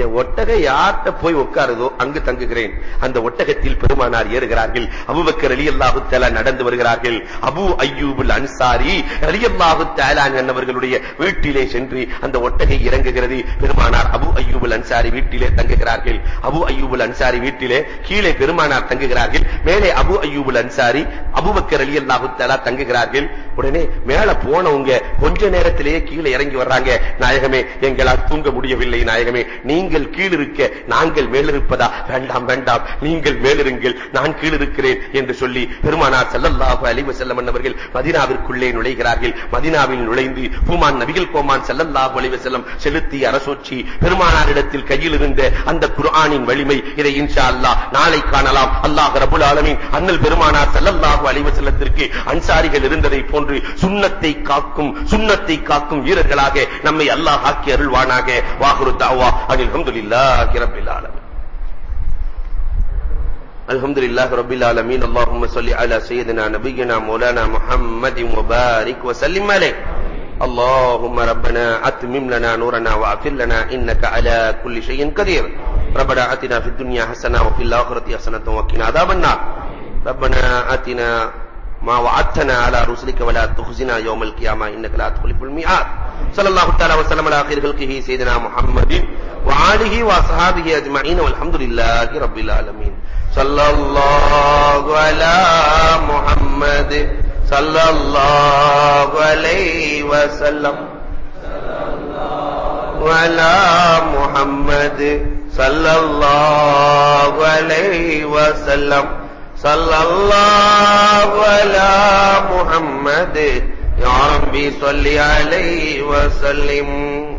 என் ஒட்டகை யார்கிட்ட போய் உட்காருதோ அங்கு தங்குகிறேன். அந்த ஒட்டகத்தில் பெருமானார் ஏறுகிறார்கள். அபுபக்கர் அலி அல்லாஹு தேலா நடந்து வருகிறார்கள். அபு ஐயூபுல் அன்சாரி அலி அல்லாஹு தேலான் என்னவர்களுடைய வீட்டிலே சென்று அந்த ஒட்டகை இறங்குகிறது. பெருமானார் அபு ஐயூபுல் அன்சாரி வீட்டிலே தங்குகிறார்கள். அபு ஐயூபுல் அன்சாரி வீட்டிலே கீழே பெருமானார் தங்குகிறார்கள். மேலே அபு ஐயூபுல் அன்சாரி அபுபக்கர் அலி அல்லாஹு தேலா தங்குகிறார்கள். உடனே மேல போனவங்க கொஞ்ச நேரத்திலேயே கீழே இறங்கி வர்றாங்க. நாயகமே எங்களால் தூங்க முடியவில்லை நாயகமே. நீங்கள் கீழிருக்க நாங்கள் மேலிருப்பதா? வேண்டாம் வேண்டாம். நீங்கள் மேலிருங்கள் நான் கீழிருக்கிறேன் என்று சொல்லி பெருமானார் செல்லல்லாஹு அலிவு வஸல்லம் அவர்கள் நுழைகிறார்கள். மதினாவில் நுழைந்து பூமான் நபிகள் கோமான் செல்லல்லாஹு அலிவு செல்லம் செலுத்திய அரசோச்சி பெருமானாரிடத்தில் கையில் இருந்த அந்த குர்ஆனின் வலிமை இதை இன்ஷா அல்லாஹ் நாளை காணலாம். அல்லாஹ் ரபுல் ஆலமின் அண்ணல் பெருமானார் செல்லல்லாஹு அலிவு செல்லத்திற்கு அன்சாரிகள் இருந்ததை போன்ற சுன்னத்தை காக்கும் சுன்னத்தை காக்கும் வீரர்களாக நம்மை அல்லாஹ் ஆக்கி அருள்வானாக வாஹுரு தாவா அனில் அல்ஹம்துலில்லாஹி ரப்பில் ஆலமீன் الحمد لله رب العالمين اللهم صل على سيدنا نبينا مولانا محمد وبارك وسلم عليه اللهم ربنا اتمم لنا نورنا واغفر لنا انك على كل شيء قدير ربنا اتنا في الدنيا حسنه وفي الاخره حسنه وقنا عذاب النار ربنا اتنا ما وعدتنا على رسلك ولا تخزنا يوم القيامه انك لا تخلف الميعاد. صلى الله تعالى وسلم على خير خلقه سيدنا محمد وآله وأصحابه أجمعين والحمد لله رب العالمين. صلى الله على محمد. صلى الله عليه وسلم. وعلى محمد. صلى الله عليه وسلم. صلی اللہ علی محمد یا ربی صلی علیہ وسلم.